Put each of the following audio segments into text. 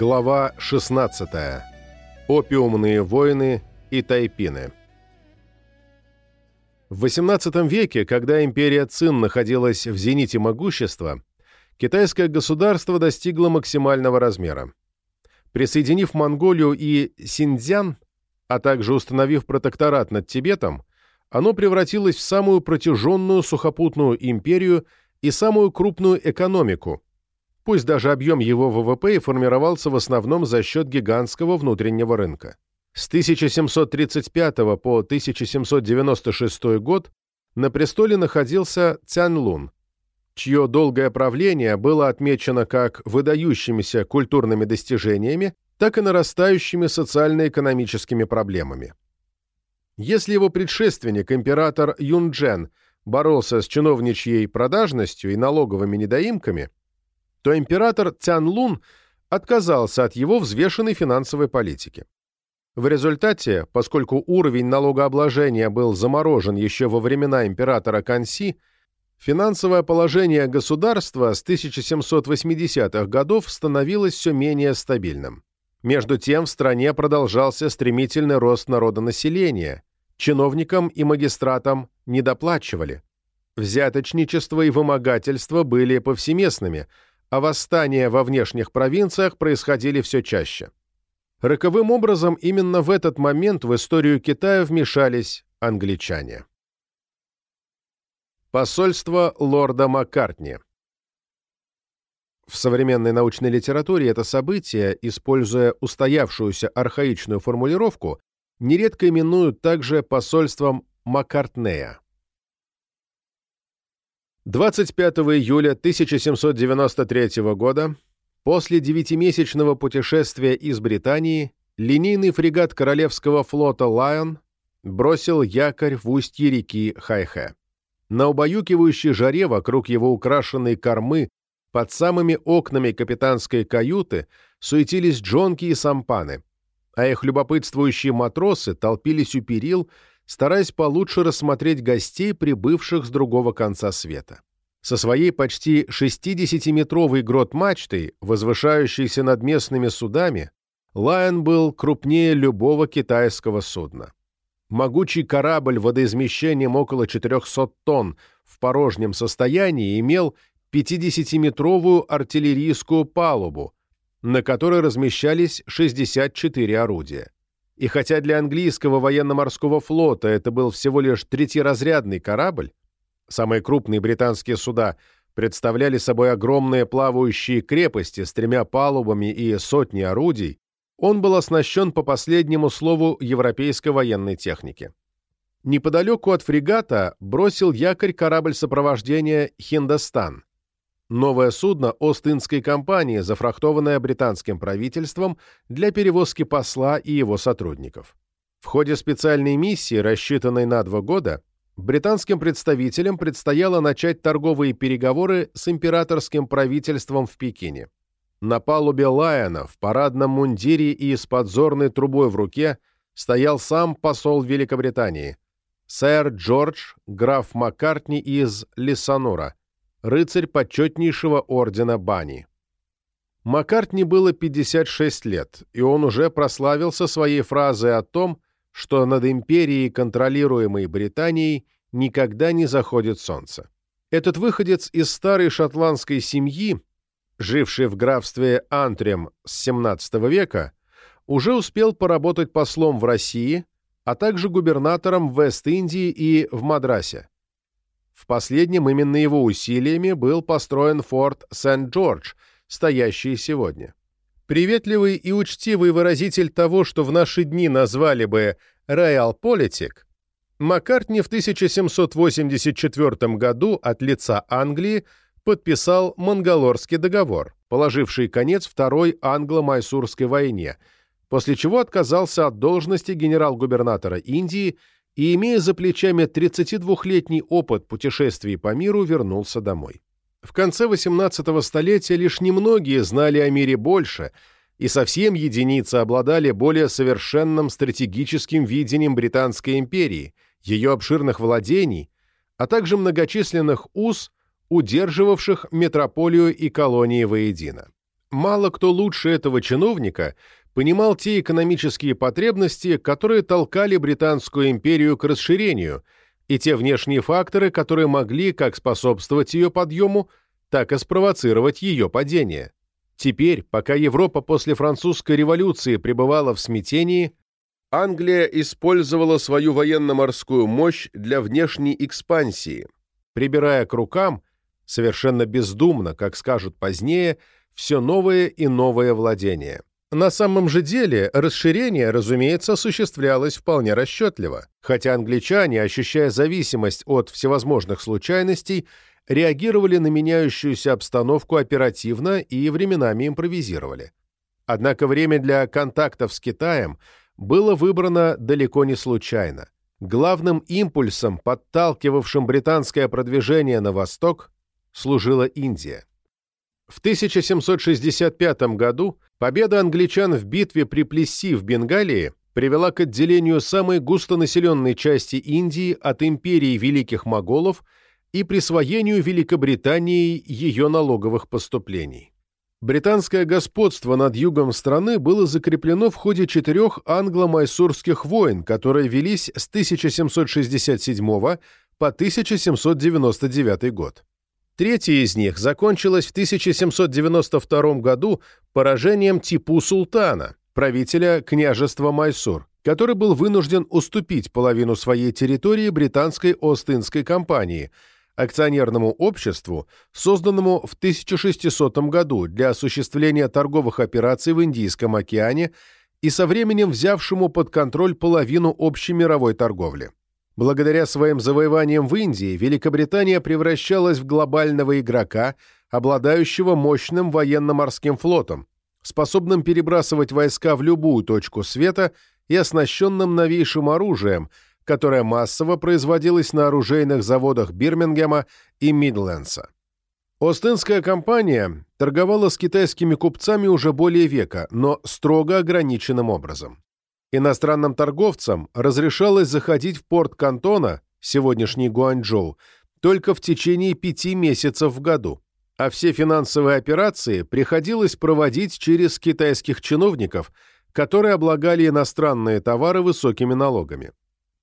Глава 16. Опиумные войны и тайпины. В XVIII веке, когда империя Цин находилась в зените могущества, китайское государство достигло максимального размера. Присоединив Монголию и Синьцзян, а также установив протекторат над Тибетом, оно превратилось в самую протяженную сухопутную империю и самую крупную экономику, пусть даже объем его ВВП и формировался в основном за счет гигантского внутреннего рынка. С 1735 по 1796 год на престоле находился Цянлун, чье долгое правление было отмечено как выдающимися культурными достижениями, так и нарастающими социально-экономическими проблемами. Если его предшественник, император Юнджен, боролся с чиновничьей продажностью и налоговыми недоимками, то император Цянлун отказался от его взвешенной финансовой политики. В результате, поскольку уровень налогообложения был заморожен еще во времена императора Канси, финансовое положение государства с 1780-х годов становилось все менее стабильным. Между тем в стране продолжался стремительный рост народонаселения, чиновникам и магистратам недоплачивали. Взяточничество и вымогательство были повсеместными, а восстания во внешних провинциях происходили все чаще. Роковым образом именно в этот момент в историю Китая вмешались англичане. Посольство лорда Маккартни В современной научной литературе это событие, используя устоявшуюся архаичную формулировку, нередко именуют также посольством Маккартнея. 25 июля 1793 года, после девятимесячного путешествия из Британии, линейный фрегат Королевского флота «Лайон» бросил якорь в устье реки Хайхэ. На убаюкивающей жаре вокруг его украшенной кормы под самыми окнами капитанской каюты суетились джонки и сампаны – а их любопытствующие матросы толпились у перил, стараясь получше рассмотреть гостей, прибывших с другого конца света. Со своей почти 60-метровой грот-мачтой, возвышающейся над местными судами, Лайон был крупнее любого китайского судна. Могучий корабль водоизмещением около 400 тонн в порожнем состоянии имел 50-метровую артиллерийскую палубу, на которой размещались 64 орудия. И хотя для английского военно-морского флота это был всего лишь третьеразрядный корабль, самые крупные британские суда представляли собой огромные плавающие крепости с тремя палубами и сотней орудий, он был оснащен по последнему слову европейской военной техники. Неподалеку от фрегата бросил якорь корабль сопровождения «Хиндостан», Новое судно Ост-Индской компании, зафрахтованное британским правительством для перевозки посла и его сотрудников. В ходе специальной миссии, рассчитанной на два года, британским представителям предстояло начать торговые переговоры с императорским правительством в Пекине. На палубе Лайона в парадном мундире и с подзорной трубой в руке стоял сам посол Великобритании, сэр Джордж, граф Маккартни из Лиссанура, рыцарь почетнейшего ордена Бани. Маккартни было 56 лет, и он уже прославился своей фразой о том, что над империей, контролируемой Британией, никогда не заходит солнце. Этот выходец из старой шотландской семьи, живший в графстве Антрем с XVII века, уже успел поработать послом в России, а также губернатором в Вест-Индии и в Мадрасе. В последнем именно его усилиями был построен форт Сент-Джордж, стоящий сегодня. Приветливый и учтивый выразитель того, что в наши дни назвали бы «реал-политик», Маккартни в 1784 году от лица Англии подписал Мангалорский договор, положивший конец Второй англо-майсурской войне, после чего отказался от должности генерал-губернатора Индии и, имея за плечами 32-летний опыт путешествий по миру, вернулся домой. В конце XVIII столетия лишь немногие знали о мире больше, и совсем единицы обладали более совершенным стратегическим видением Британской империи, ее обширных владений, а также многочисленных уз, удерживавших метрополию и колонии воедино. Мало кто лучше этого чиновника понимал те экономические потребности, которые толкали Британскую империю к расширению, и те внешние факторы, которые могли как способствовать ее подъему, так и спровоцировать ее падение. Теперь, пока Европа после французской революции пребывала в смятении, Англия использовала свою военно-морскую мощь для внешней экспансии, прибирая к рукам, совершенно бездумно, как скажут позднее, все новое и новое владение. На самом же деле расширение, разумеется, осуществлялось вполне расчетливо, хотя англичане, ощущая зависимость от всевозможных случайностей, реагировали на меняющуюся обстановку оперативно и временами импровизировали. Однако время для контактов с Китаем – было выбрано далеко не случайно. Главным импульсом, подталкивавшим британское продвижение на восток, служила Индия. В 1765 году победа англичан в битве при Плесси в Бенгалии привела к отделению самой густонаселенной части Индии от империи великих моголов и присвоению Великобритании ее налоговых поступлений. Британское господство над югом страны было закреплено в ходе четырех англо-майсурских войн, которые велись с 1767 по 1799 год. Третья из них закончилась в 1792 году поражением Типу Султана, правителя княжества Майсур, который был вынужден уступить половину своей территории британской Остинской компании – акционерному обществу, созданному в 1600 году для осуществления торговых операций в Индийском океане и со временем взявшему под контроль половину общей мировой торговли. Благодаря своим завоеваниям в Индии Великобритания превращалась в глобального игрока, обладающего мощным военно-морским флотом, способным перебрасывать войска в любую точку света и оснащенным новейшим оружием – которая массово производилась на оружейных заводах Бирмингема и Мидлендса. Остинская компания торговала с китайскими купцами уже более века, но строго ограниченным образом. Иностранным торговцам разрешалось заходить в порт Кантона, сегодняшний Гуанчжоу, только в течение пяти месяцев в году, а все финансовые операции приходилось проводить через китайских чиновников, которые облагали иностранные товары высокими налогами.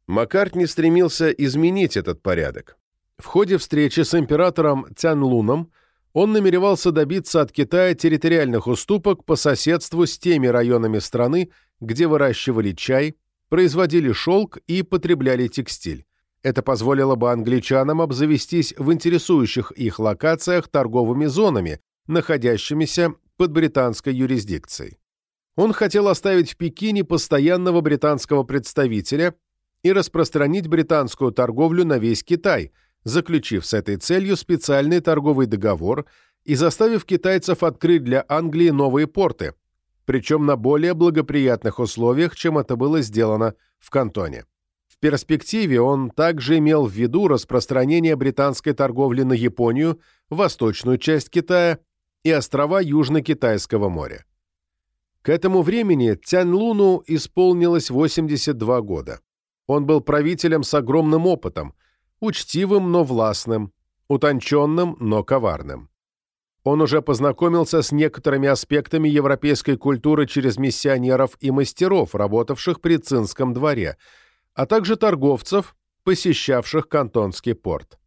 Маккартни стремился изменить этот порядок. В ходе встречи с императором Цянлуном он намеревался добиться от Китая территориальных уступок по соседству с теми районами страны, где выращивали чай, производили шелк и потребляли текстиль. Это позволило бы англичанам обзавестись в интересующих их локациях торговыми зонами, находящимися под британской юрисдикцией. Он хотел оставить в Пекине постоянного британского представителя и распространить британскую торговлю на весь Китай, заключив с этой целью специальный торговый договор и заставив китайцев открыть для Англии новые порты, причем на более благоприятных условиях, чем это было сделано в Кантоне. В перспективе он также имел в виду распространение британской торговли на Японию, восточную часть Китая и острова Южно-Китайского моря. К этому времени Тяньлуну исполнилось 82 года. Он был правителем с огромным опытом, учтивым, но властным, утонченным, но коварным. Он уже познакомился с некоторыми аспектами европейской культуры через миссионеров и мастеров, работавших при Цинском дворе, а также торговцев, посещавших Кантонский порт.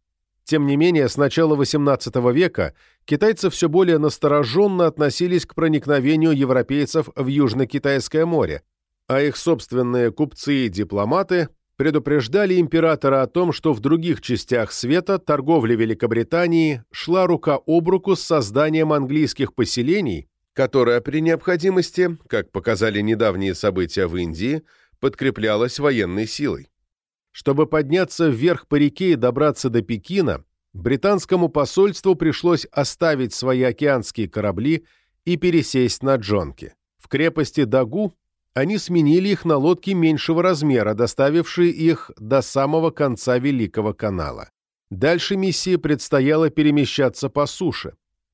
Тем не менее, с начала XVIII века китайцы все более настороженно относились к проникновению европейцев в Южно-Китайское море, а их собственные купцы и дипломаты предупреждали императора о том, что в других частях света торговля Великобритании шла рука об руку с созданием английских поселений, которая при необходимости, как показали недавние события в Индии, подкреплялась военной силой. Чтобы подняться вверх по реке и добраться до Пекина, британскому посольству пришлось оставить свои океанские корабли и пересесть на джонки. В крепости Дагу они сменили их на лодки меньшего размера, доставившие их до самого конца Великого канала. Дальше миссии предстояло перемещаться по суше.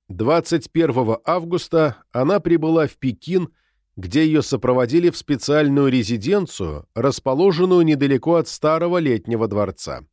21 августа она прибыла в Пекин, где ее сопроводили в специальную резиденцию, расположенную недалеко от старого летнего дворца.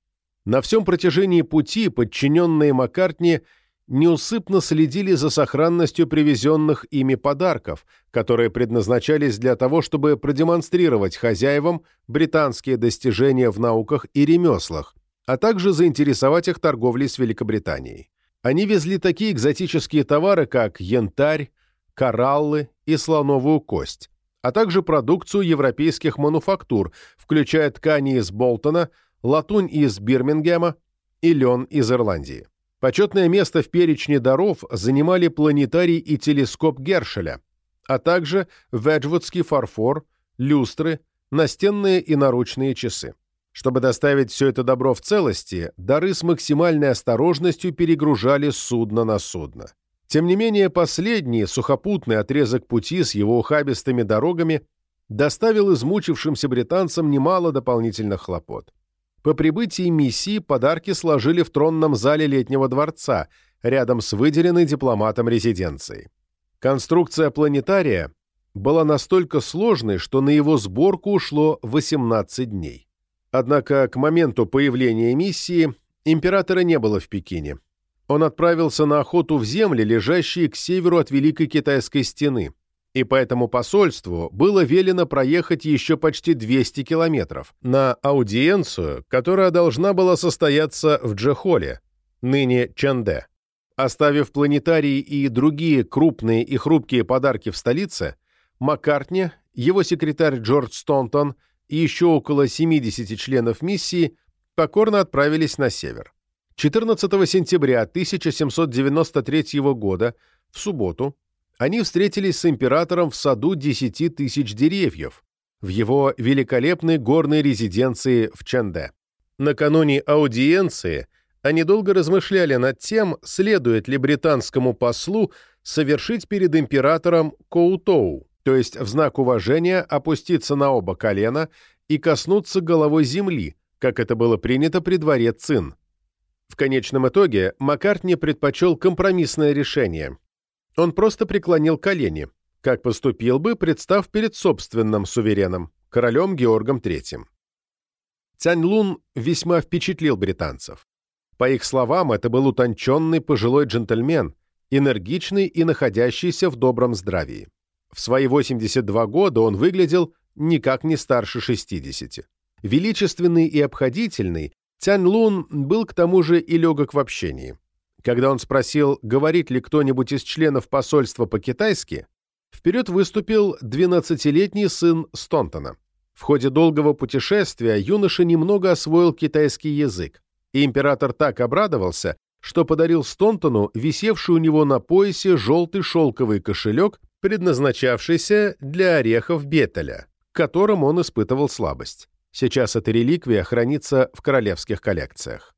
На всем протяжении пути подчиненные Маккартни неусыпно следили за сохранностью привезенных ими подарков, которые предназначались для того, чтобы продемонстрировать хозяевам британские достижения в науках и ремеслах, а также заинтересовать их торговлей с Великобританией. Они везли такие экзотические товары, как янтарь, кораллы и слоновую кость, а также продукцию европейских мануфактур, включая ткани из Болтона, латунь из Бирмингема и лен из Ирландии. Почетное место в перечне даров занимали планетарий и телескоп Гершеля, а также веджвудский фарфор, люстры, настенные и наручные часы. Чтобы доставить все это добро в целости, дары с максимальной осторожностью перегружали судно на судно. Тем не менее, последний, сухопутный отрезок пути с его ухабистыми дорогами доставил измучившимся британцам немало дополнительных хлопот. По прибытии миссии подарки сложили в тронном зале летнего дворца, рядом с выделенной дипломатом резиденцией. Конструкция планетария была настолько сложной, что на его сборку ушло 18 дней. Однако к моменту появления миссии императора не было в Пекине. Он отправился на охоту в земли, лежащие к северу от Великой Китайской стены, и поэтому посольству было велено проехать еще почти 200 километров на аудиенцию, которая должна была состояться в Джехоле, ныне Чанде. Оставив планетарии и другие крупные и хрупкие подарки в столице, Маккартни, его секретарь Джордж Стонтон и еще около 70 членов миссии покорно отправились на север. 14 сентября 1793 года, в субботу, они встретились с императором в саду десяти тысяч деревьев, в его великолепной горной резиденции в Чанде. Накануне аудиенции они долго размышляли над тем, следует ли британскому послу совершить перед императором Коутоу, то есть в знак уважения опуститься на оба колена и коснуться головой земли, как это было принято при дворе Цин. В конечном итоге Маккартни предпочел компромиссное решение – он просто преклонил колени, как поступил бы, представ перед собственным сувереном, королем Георгом III. Цянь Лун весьма впечатлил британцев. По их словам, это был утонченный пожилой джентльмен, энергичный и находящийся в добром здравии. В свои 82 года он выглядел никак не старше 60. Величественный и обходительный, Цянь Лун был к тому же и легок в общении. Когда он спросил, говорит ли кто-нибудь из членов посольства по-китайски, вперед выступил 12-летний сын Стонтона. В ходе долгого путешествия юноша немного освоил китайский язык, и император так обрадовался, что подарил Стонтону висевший у него на поясе желтый шелковый кошелек, предназначавшийся для орехов Бетеля, к которым он испытывал слабость. Сейчас эта реликвия хранится в королевских коллекциях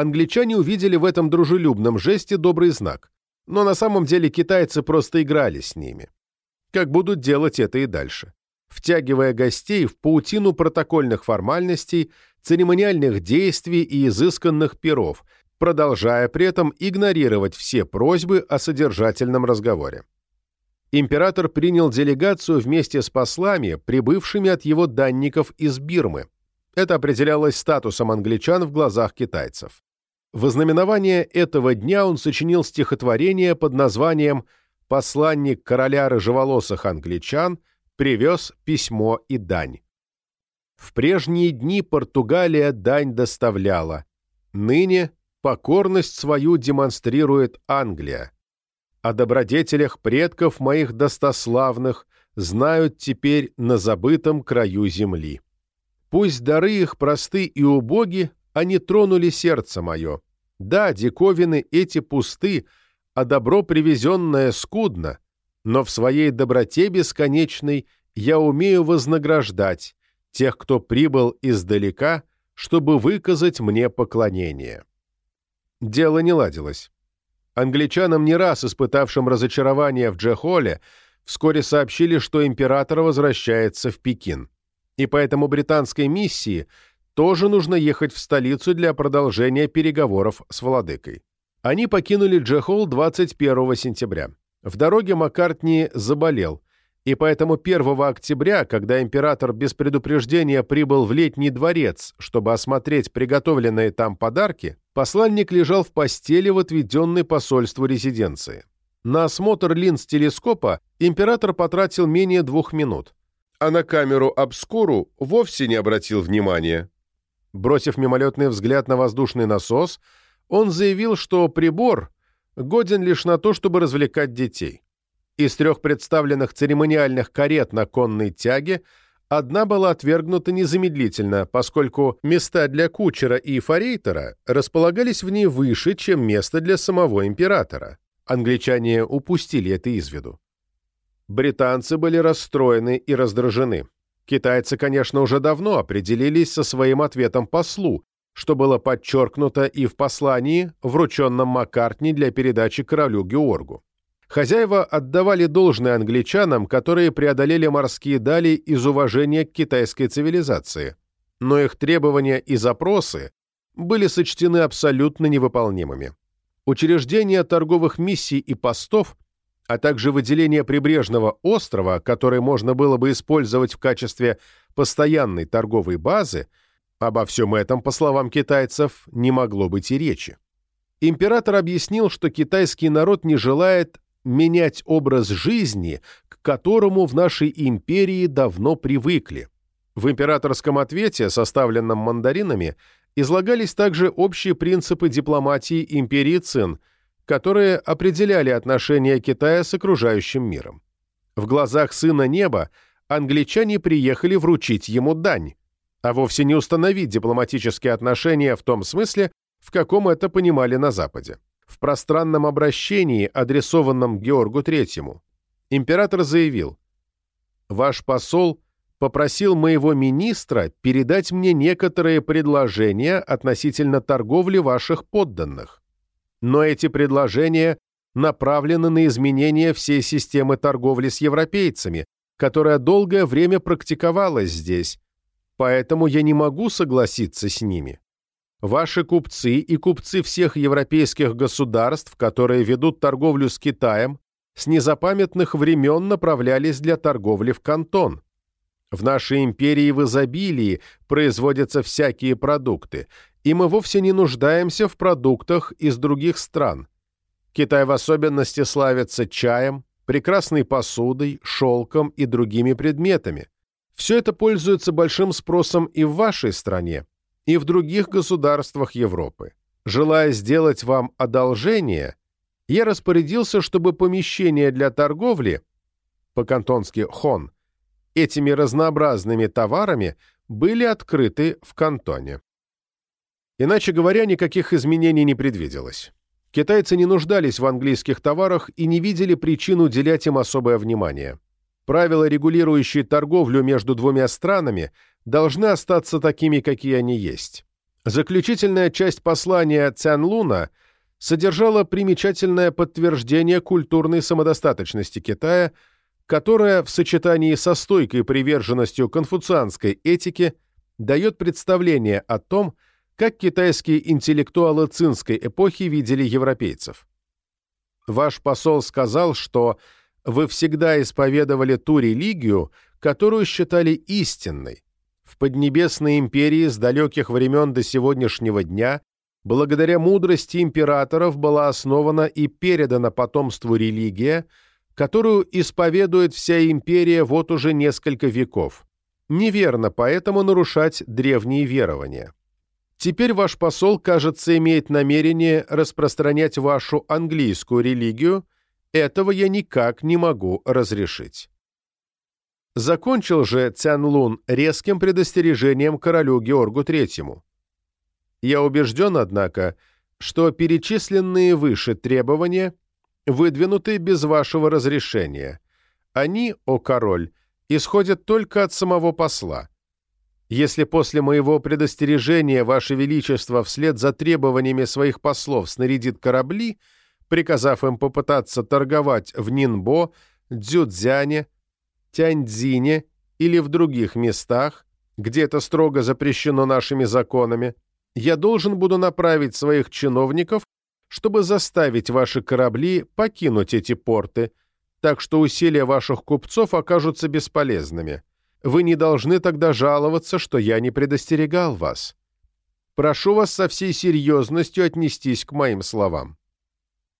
англичане увидели в этом дружелюбном жесте добрый знак, но на самом деле китайцы просто играли с ними. Как будут делать это и дальше. Втягивая гостей в паутину протокольных формальностей, церемониальных действий и изысканных перов, продолжая при этом игнорировать все просьбы о содержательном разговоре. Император принял делегацию вместе с послами, прибывшими от его данников из Бирмы. Это определялось статусом англичан в глазах китайцев. В ознаменование этого дня он сочинил стихотворение под названием «Посланник короля рыжеволосых англичан привез письмо и дань». В прежние дни Португалия дань доставляла, ныне покорность свою демонстрирует Англия. О добродетелях предков моих достославных знают теперь на забытом краю земли. Пусть дары их просты и убоги, они тронули сердце мое. Да, диковины эти пусты, а добро привезенное скудно, но в своей доброте бесконечной я умею вознаграждать тех, кто прибыл издалека, чтобы выказать мне поклонение. Дело не ладилось. Англичанам, не раз испытавшим разочарование в Джехоле, вскоре сообщили, что император возвращается в Пекин. И поэтому британской миссии – тоже нужно ехать в столицу для продолжения переговоров с владыкой. Они покинули Джехол 21 сентября. В дороге Маккартни заболел, и поэтому 1 октября, когда император без предупреждения прибыл в летний дворец, чтобы осмотреть приготовленные там подарки, посланник лежал в постели в отведенной посольству резиденции. На осмотр линз телескопа император потратил менее двух минут, а на камеру обскуру вовсе не обратил внимания. Бросив мимолетный взгляд на воздушный насос, он заявил, что прибор годен лишь на то, чтобы развлекать детей. Из трех представленных церемониальных карет на конной тяге одна была отвергнута незамедлительно, поскольку места для кучера и форейтера располагались в ней выше, чем место для самого императора. Англичане упустили это из виду. Британцы были расстроены и раздражены. Китайцы, конечно, уже давно определились со своим ответом послу, что было подчеркнуто и в послании, врученном Маккартни для передачи королю Георгу. Хозяева отдавали должное англичанам, которые преодолели морские дали из уважения к китайской цивилизации, но их требования и запросы были сочтены абсолютно невыполнимыми. Учреждение торговых миссий и постов, а также выделение прибрежного острова, который можно было бы использовать в качестве постоянной торговой базы, обо всем этом, по словам китайцев, не могло быть и речи. Император объяснил, что китайский народ не желает менять образ жизни, к которому в нашей империи давно привыкли. В императорском ответе, составленном мандаринами, излагались также общие принципы дипломатии империи Цин, которые определяли отношения Китая с окружающим миром. В глазах сына неба англичане приехали вручить ему дань, а вовсе не установить дипломатические отношения в том смысле, в каком это понимали на Западе в пространном обращении, адресованном Георгу Третьему, император заявил «Ваш посол попросил моего министра передать мне некоторые предложения относительно торговли ваших подданных. Но эти предложения направлены на изменение всей системы торговли с европейцами, которая долгое время практиковалась здесь, поэтому я не могу согласиться с ними. Ваши купцы и купцы всех европейских государств, которые ведут торговлю с Китаем, с незапамятных времен направлялись для торговли в Кантон. В нашей империи в изобилии производятся всякие продукты, и мы вовсе не нуждаемся в продуктах из других стран. Китай в особенности славится чаем, прекрасной посудой, шелком и другими предметами. Все это пользуется большим спросом и в вашей стране, и в других государствах Европы. Желая сделать вам одолжение, я распорядился, чтобы помещения для торговли, по-кантонски «хон», этими разнообразными товарами были открыты в кантоне. Иначе говоря, никаких изменений не предвиделось. Китайцы не нуждались в английских товарах и не видели причин уделять им особое внимание. Правила, регулирующие торговлю между двумя странами, должны остаться такими, какие они есть. Заключительная часть послания Цянлуна содержала примечательное подтверждение культурной самодостаточности Китая, которая в сочетании со стойкой приверженностью конфуцианской этике дает представление о том, как китайские интеллектуалы цинской эпохи видели европейцев. Ваш посол сказал, что вы всегда исповедовали ту религию, которую считали истинной. В Поднебесной империи с далеких времен до сегодняшнего дня благодаря мудрости императоров была основана и передана потомству религия, которую исповедует вся империя вот уже несколько веков. Неверно поэтому нарушать древние верования. Теперь ваш посол, кажется, имеет намерение распространять вашу английскую религию – этого я никак не могу разрешить. Закончил же Цянлун резким предостережением королю Георгу Третьему. Я убежден, однако, что перечисленные выше требования выдвинуты без вашего разрешения. Они, о король, исходят только от самого посла. Если после моего предостережения Ваше Величество вслед за требованиями своих послов снарядит корабли — приказав им попытаться торговать в Нинбо, Дзюдзяне, Тяньцзине или в других местах, где это строго запрещено нашими законами, я должен буду направить своих чиновников, чтобы заставить ваши корабли покинуть эти порты, так что усилия ваших купцов окажутся бесполезными. Вы не должны тогда жаловаться, что я не предостерегал вас. Прошу вас со всей серьезностью отнестись к моим словам.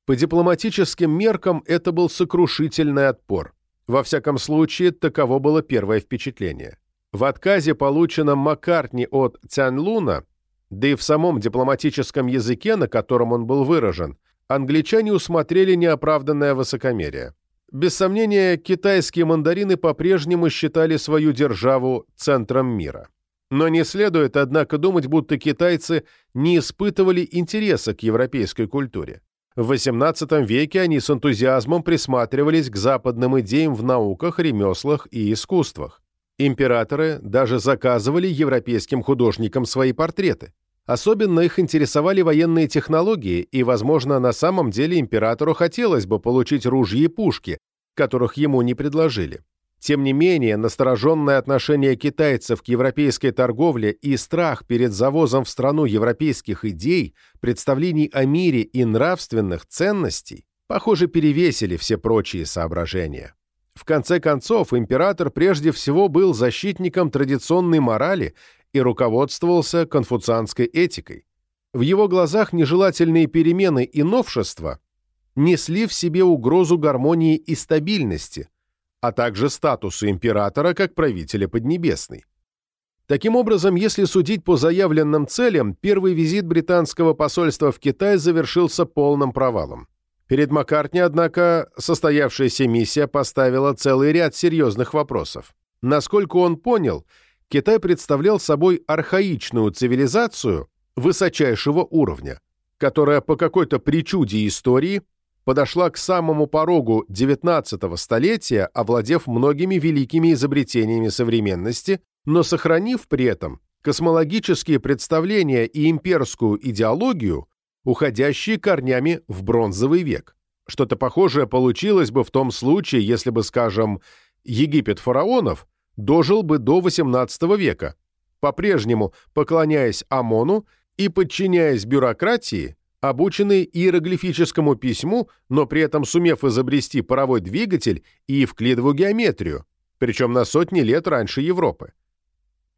По дипломатическим меркам это был сокрушительный отпор. Во всяком случае, таково было первое впечатление. В отказе, полученном Маккартни от Цянлуна, да и в самом дипломатическом языке, на котором он был выражен, англичане усмотрели неоправданное высокомерие. Без сомнения, китайские мандарины по-прежнему считали свою державу центром мира. Но не следует, однако, думать, будто китайцы не испытывали интереса к европейской культуре. В XVIII веке они с энтузиазмом присматривались к западным идеям в науках, ремеслах и искусствах. Императоры даже заказывали европейским художникам свои портреты. Особенно их интересовали военные технологии, и, возможно, на самом деле императору хотелось бы получить ружья и пушки, которых ему не предложили. Тем не менее, настороженное отношение китайцев к европейской торговле и страх перед завозом в страну европейских идей, представлений о мире и нравственных ценностей, похоже, перевесили все прочие соображения. В конце концов, император прежде всего был защитником традиционной морали и руководствовался конфуцианской этикой. В его глазах нежелательные перемены и новшества несли в себе угрозу гармонии и стабильности, а также статусу императора как правителя Поднебесной. Таким образом, если судить по заявленным целям, первый визит британского посольства в Китай завершился полным провалом. Перед Маккартни, однако, состоявшаяся миссия поставила целый ряд серьезных вопросов. Насколько он понял – Китай представлял собой архаичную цивилизацию высочайшего уровня, которая по какой-то причуде истории подошла к самому порогу XIX столетия, овладев многими великими изобретениями современности, но сохранив при этом космологические представления и имперскую идеологию, уходящие корнями в бронзовый век. Что-то похожее получилось бы в том случае, если бы, скажем, Египет фараонов – дожил бы до XVIII века, по-прежнему поклоняясь ОМОНу и подчиняясь бюрократии, обученный иероглифическому письму, но при этом сумев изобрести паровой двигатель и евклидову геометрию, причем на сотни лет раньше Европы.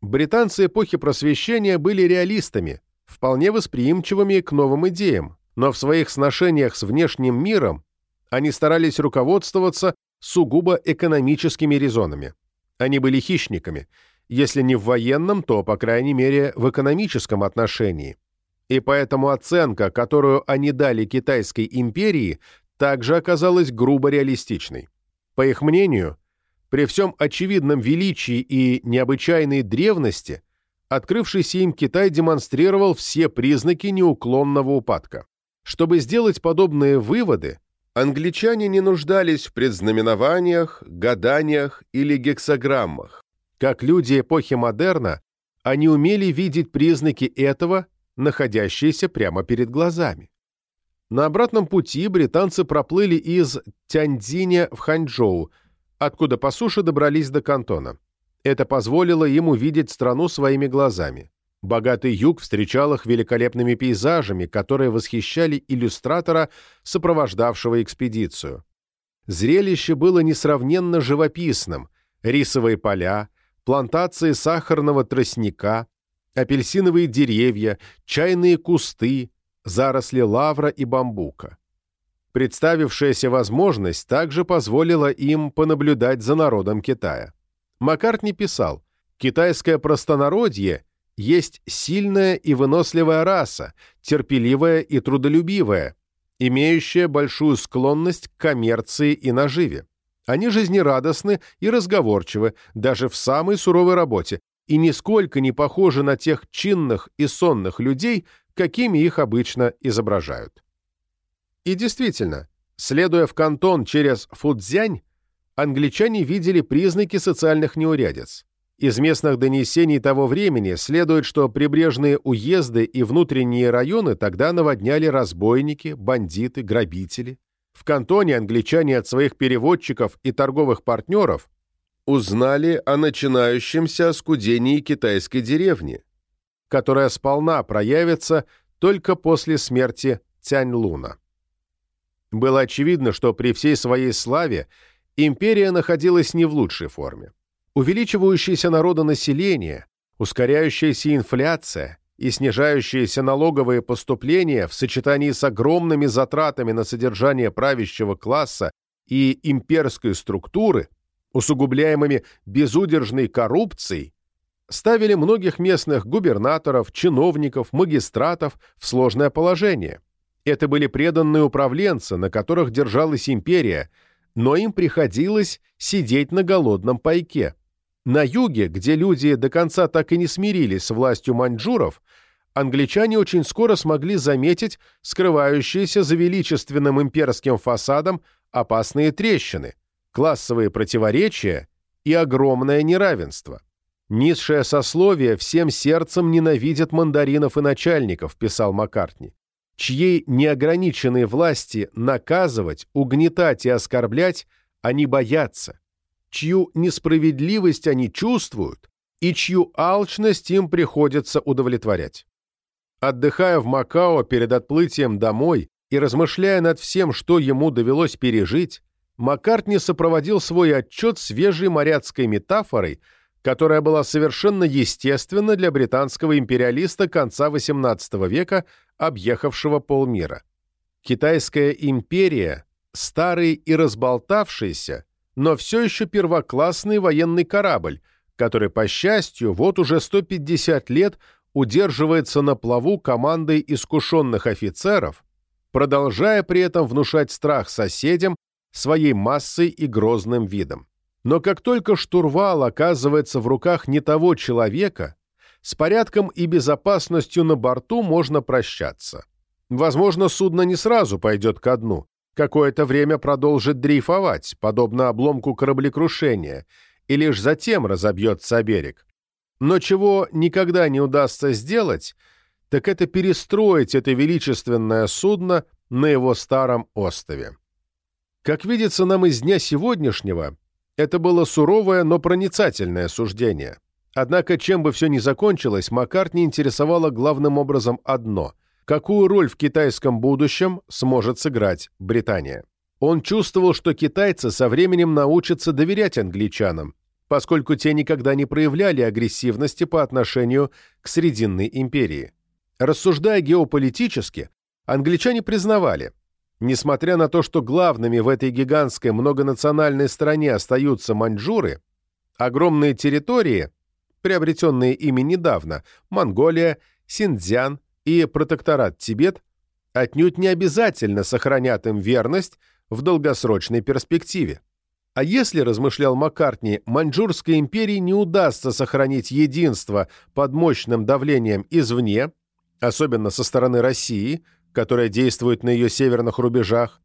Британцы эпохи Просвещения были реалистами, вполне восприимчивыми к новым идеям, но в своих сношениях с внешним миром они старались руководствоваться сугубо экономическими резонами. Они были хищниками, если не в военном, то, по крайней мере, в экономическом отношении. И поэтому оценка, которую они дали Китайской империи, также оказалась грубо реалистичной. По их мнению, при всем очевидном величии и необычайной древности, открывшийся им Китай демонстрировал все признаки неуклонного упадка. Чтобы сделать подобные выводы, Англичане не нуждались в предзнаменованиях, гаданиях или гексограммах. Как люди эпохи модерна, они умели видеть признаки этого, находящиеся прямо перед глазами. На обратном пути британцы проплыли из Тяньцзиня в Ханчжоу, откуда по суше добрались до Кантона. Это позволило им увидеть страну своими глазами. Богатый юг встречал их великолепными пейзажами, которые восхищали иллюстратора, сопровождавшего экспедицию. Зрелище было несравненно живописным. Рисовые поля, плантации сахарного тростника, апельсиновые деревья, чайные кусты, заросли лавра и бамбука. Представившаяся возможность также позволила им понаблюдать за народом Китая. Маккартни писал, «Китайское простонародье есть сильная и выносливая раса, терпеливая и трудолюбивая, имеющая большую склонность к коммерции и наживе. Они жизнерадостны и разговорчивы даже в самой суровой работе и нисколько не похожи на тех чинных и сонных людей, какими их обычно изображают. И действительно, следуя в кантон через Фудзянь, англичане видели признаки социальных неурядиц. Из местных донесений того времени следует, что прибрежные уезды и внутренние районы тогда наводняли разбойники, бандиты, грабители. В кантоне англичане от своих переводчиков и торговых партнеров узнали о начинающемся оскудении китайской деревни, которая сполна проявится только после смерти Тянь-Луна. Было очевидно, что при всей своей славе империя находилась не в лучшей форме. Увеличивающееся народонаселение, ускоряющаяся инфляция и снижающиеся налоговые поступления в сочетании с огромными затратами на содержание правящего класса и имперской структуры, усугубляемыми безудержной коррупцией, ставили многих местных губернаторов, чиновников, магистратов в сложное положение. Это были преданные управленцы, на которых держалась империя, но им приходилось сидеть на голодном пайке. На юге, где люди до конца так и не смирились с властью маньчжуров, англичане очень скоро смогли заметить скрывающиеся за величественным имперским фасадом опасные трещины, классовые противоречия и огромное неравенство. «Низшее сословие всем сердцем ненавидит мандаринов и начальников», писал Маккартни, чьей неограниченной власти наказывать, угнетать и оскорблять они боятся, чью несправедливость они чувствуют и чью алчность им приходится удовлетворять. Отдыхая в Макао перед отплытием домой и размышляя над всем, что ему довелось пережить, Маккартни сопроводил свой отчет свежей моряцкой метафорой – которая была совершенно естественна для британского империалиста конца XVIII века, объехавшего полмира. Китайская империя – старый и разболтавшийся, но все еще первоклассный военный корабль, который, по счастью, вот уже 150 лет удерживается на плаву командой искушенных офицеров, продолжая при этом внушать страх соседям своей массой и грозным видом. Но как только штурвал оказывается в руках не того человека, с порядком и безопасностью на борту можно прощаться. Возможно, судно не сразу пойдет ко дну, какое-то время продолжит дрейфовать, подобно обломку кораблекрушения, и лишь затем разобьется о берег. Но чего никогда не удастся сделать, так это перестроить это величественное судно на его старом острове. Как видится нам из дня сегодняшнего, это было суровое, но проницательное суждение. Однако, чем бы все ни закончилось, Маккартни интересовало главным образом одно – какую роль в китайском будущем сможет сыграть Британия. Он чувствовал, что китайцы со временем научатся доверять англичанам, поскольку те никогда не проявляли агрессивности по отношению к Срединной империи. Рассуждая геополитически, англичане признавали – Несмотря на то, что главными в этой гигантской многонациональной стране остаются маньчжуры, огромные территории, приобретенные ими недавно, Монголия, Синьцзян и протекторат Тибет, отнюдь не обязательно сохранят им верность в долгосрочной перспективе. А если, размышлял Маккартни, Маньчжурской империи не удастся сохранить единство под мощным давлением извне, особенно со стороны России – которая действует на ее северных рубежах,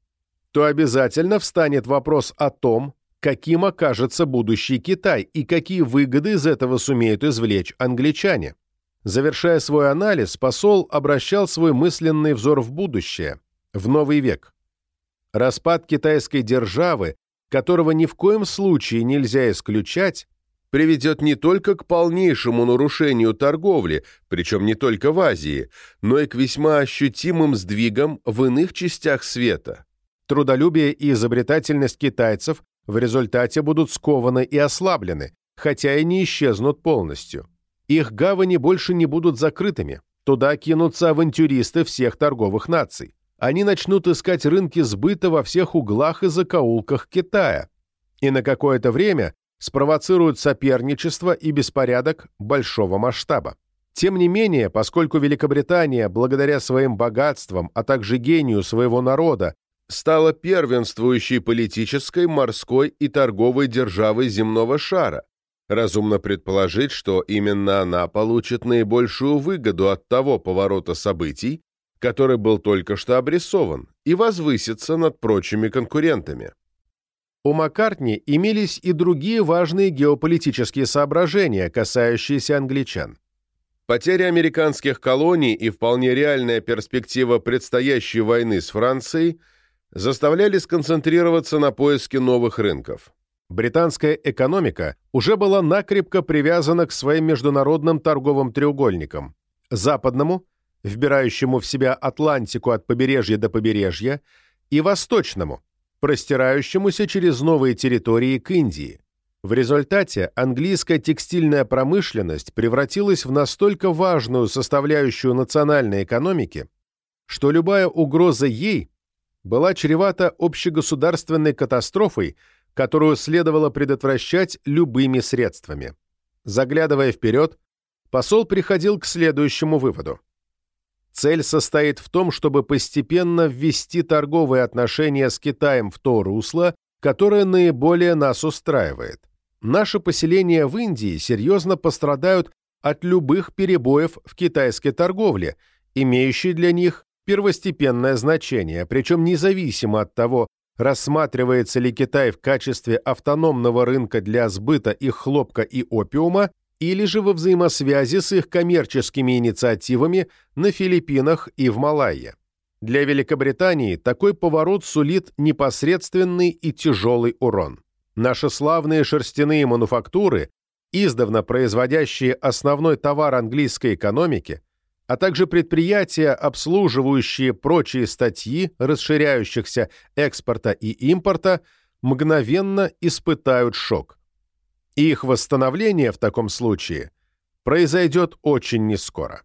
то обязательно встанет вопрос о том, каким окажется будущий Китай и какие выгоды из этого сумеют извлечь англичане. Завершая свой анализ, посол обращал свой мысленный взор в будущее, в новый век. Распад китайской державы, которого ни в коем случае нельзя исключать, приведет не только к полнейшему нарушению торговли, причем не только в Азии, но и к весьма ощутимым сдвигам в иных частях света. Трудолюбие и изобретательность китайцев в результате будут скованы и ослаблены, хотя и не исчезнут полностью. Их гавани больше не будут закрытыми. Туда кинутся авантюристы всех торговых наций. Они начнут искать рынки сбыта во всех углах и закоулках Китая. И на какое-то время спровоцируют соперничество и беспорядок большого масштаба. Тем не менее, поскольку Великобритания, благодаря своим богатствам, а также гению своего народа, стала первенствующей политической, морской и торговой державой земного шара, разумно предположить, что именно она получит наибольшую выгоду от того поворота событий, который был только что обрисован, и возвысится над прочими конкурентами. У Маккартни имелись и другие важные геополитические соображения, касающиеся англичан. Потеря американских колоний и вполне реальная перспектива предстоящей войны с Францией заставляли сконцентрироваться на поиске новых рынков. Британская экономика уже была накрепко привязана к своим международным торговым треугольникам – западному, вбирающему в себя Атлантику от побережья до побережья, и восточному, простирающемуся через новые территории к Индии. В результате английская текстильная промышленность превратилась в настолько важную составляющую национальной экономики, что любая угроза ей была чревата общегосударственной катастрофой, которую следовало предотвращать любыми средствами. Заглядывая вперед, посол приходил к следующему выводу. Цель состоит в том, чтобы постепенно ввести торговые отношения с Китаем в то русло, которое наиболее нас устраивает наши поселения в Индии серьезно пострадают от любых перебоев в китайской торговле, имеющей для них первостепенное значение, причем независимо от того, рассматривается ли Китай в качестве автономного рынка для сбыта их хлопка и опиума, или же во взаимосвязи с их коммерческими инициативами на Филиппинах и в Малайе. Для Великобритании такой поворот сулит непосредственный и тяжелый урон. Наши славные шерстяные мануфактуры, издавна производящие основной товар английской экономики, а также предприятия, обслуживающие прочие статьи расширяющихся экспорта и импорта, мгновенно испытают шок. Их восстановление в таком случае произойдет очень нескоро.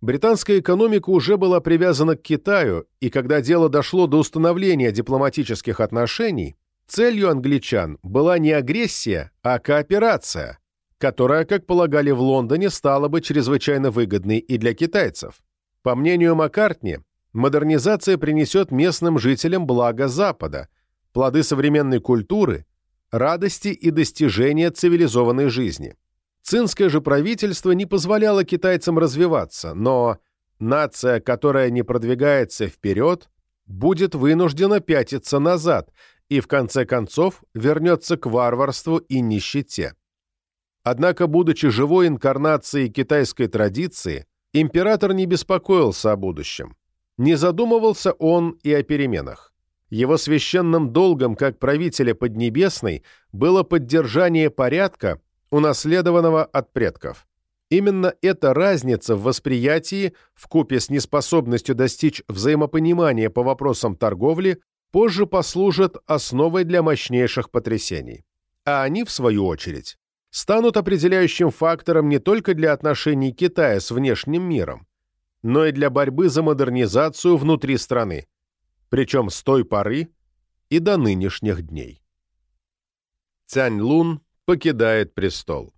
Британская экономика уже была привязана к Китаю, и когда дело дошло до установления дипломатических отношений, Целью англичан была не агрессия, а кооперация, которая, как полагали в Лондоне, стала бы чрезвычайно выгодной и для китайцев. По мнению Маккартни, модернизация принесет местным жителям благо Запада, плоды современной культуры, радости и достижения цивилизованной жизни. Цинское же правительство не позволяло китайцам развиваться, но нация, которая не продвигается вперед, будет вынуждена пятиться назад – и в конце концов вернется к варварству и нищете. Однако, будучи живой инкарнацией китайской традиции, император не беспокоился о будущем. Не задумывался он и о переменах. Его священным долгом как правителя Поднебесной было поддержание порядка, унаследованного от предков. Именно эта разница в восприятии, вкупе с неспособностью достичь взаимопонимания по вопросам торговли, позже послужат основой для мощнейших потрясений. А они, в свою очередь, станут определяющим фактором не только для отношений Китая с внешним миром, но и для борьбы за модернизацию внутри страны, причем с той поры и до нынешних дней. Цянь Лун покидает престол.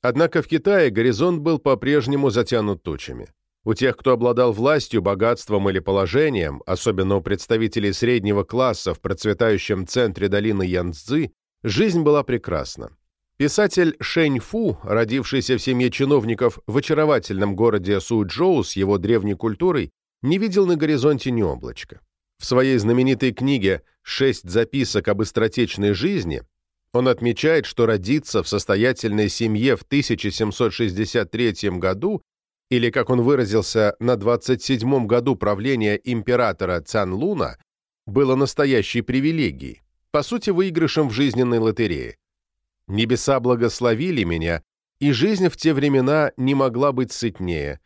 Однако в Китае горизонт был по-прежнему затянут тучами. У тех, кто обладал властью, богатством или положением, особенно у представителей среднего класса в процветающем центре долины Янцзы, жизнь была прекрасна. Писатель Шэнь Фу, родившийся в семье чиновников в очаровательном городе Суджоу с его древней культурой, не видел на горизонте ни облачка. В своей знаменитой книге «Шесть записок об быстротечной жизни» он отмечает, что родиться в состоятельной семье в 1763 году или, как он выразился, на 27-м году правления императора Цанлуна, было настоящей привилегией, по сути, выигрышем в жизненной лотерее. Небеса благословили меня, и жизнь в те времена не могла быть сытнее.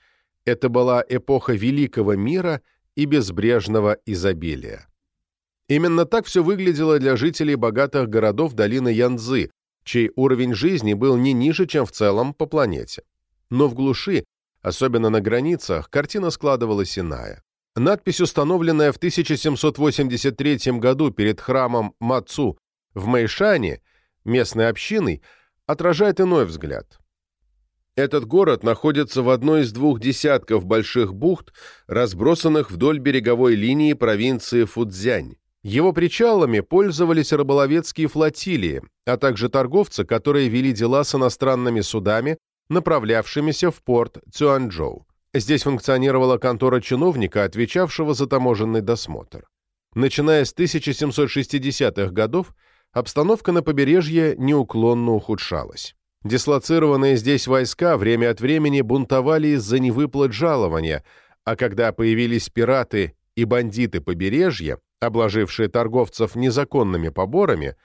Это была эпоха великого мира и безбрежного изобилия. Именно так все выглядело для жителей богатых городов долины Янцзы, чей уровень жизни был не ниже, чем в целом по планете. Но в глуши Особенно на границах картина складывалась иная. Надпись, установленная в 1783 году перед храмом Мацу в Мэйшане, местной общиной, отражает иной взгляд. Этот город находится в одной из двух десятков больших бухт, разбросанных вдоль береговой линии провинции Фудзянь. Его причалами пользовались рыболовецкие флотилии, а также торговцы, которые вели дела с иностранными судами, направлявшимися в порт Цюанчжоу. Здесь функционировала контора чиновника, отвечавшего за таможенный досмотр. Начиная с 1760-х годов, обстановка на побережье неуклонно ухудшалась. Дислоцированные здесь войска время от времени бунтовали из-за невыплат жалования, а когда появились пираты и бандиты побережья, обложившие торговцев незаконными поборами,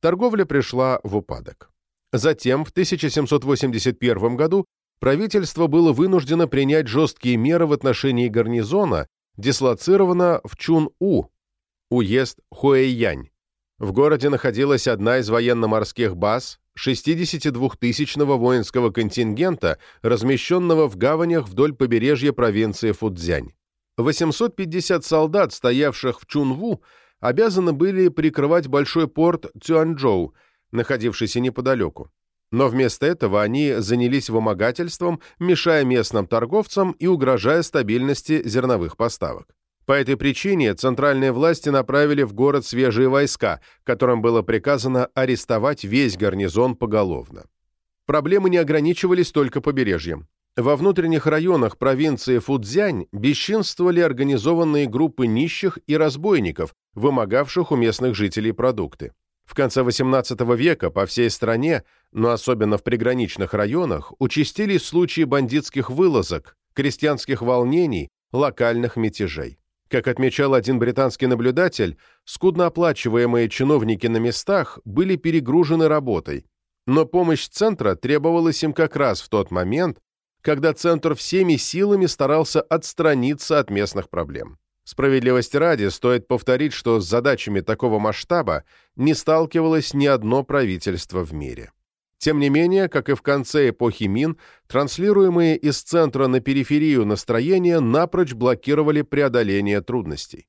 торговля пришла в упадок. Затем, в 1781 году, правительство было вынуждено принять жесткие меры в отношении гарнизона, дислоцирована в Чун-У, уезд Хуэйянь. В городе находилась одна из военно-морских баз 62-тысячного воинского контингента, размещенного в гаванях вдоль побережья провинции Фудзянь. 850 солдат, стоявших в Чунву, обязаны были прикрывать большой порт Цюанчжоу, находившийся неподалеку. Но вместо этого они занялись вымогательством, мешая местным торговцам и угрожая стабильности зерновых поставок. По этой причине центральные власти направили в город свежие войска, которым было приказано арестовать весь гарнизон поголовно. Проблемы не ограничивались только побережьем. Во внутренних районах провинции Фудзянь бесчинствовали организованные группы нищих и разбойников, вымогавших у местных жителей продукты. В конце XVIII века по всей стране, но особенно в приграничных районах, участились случаи бандитских вылазок, крестьянских волнений, локальных мятежей. Как отмечал один британский наблюдатель, скудно оплачиваемые чиновники на местах были перегружены работой, но помощь Центра требовалась им как раз в тот момент, когда Центр всеми силами старался отстраниться от местных проблем. Справедливости ради, стоит повторить, что с задачами такого масштаба не сталкивалось ни одно правительство в мире. Тем не менее, как и в конце эпохи Мин, транслируемые из центра на периферию настроения напрочь блокировали преодоление трудностей.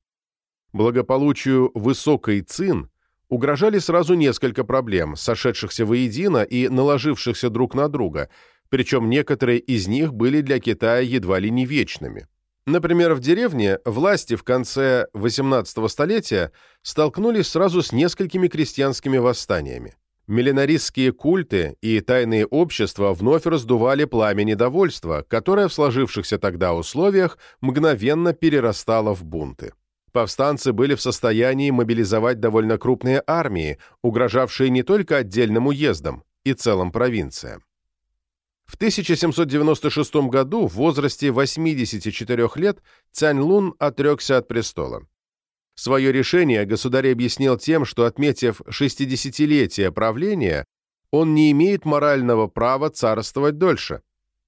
Благополучию высокой ЦИН угрожали сразу несколько проблем, сошедшихся воедино и наложившихся друг на друга, причем некоторые из них были для Китая едва ли не вечными. Например, в деревне власти в конце XVIII столетия столкнулись сразу с несколькими крестьянскими восстаниями. Миллинаристские культы и тайные общества вновь раздували пламя недовольства, которое в сложившихся тогда условиях мгновенно перерастало в бунты. Повстанцы были в состоянии мобилизовать довольно крупные армии, угрожавшие не только отдельным уездам и целым провинциям. В 1796 году в возрасте 84 лет Цянь Лун отрекся от престола. Свое решение государь объяснил тем, что, отметив 60-летие правления, он не имеет морального права царствовать дольше.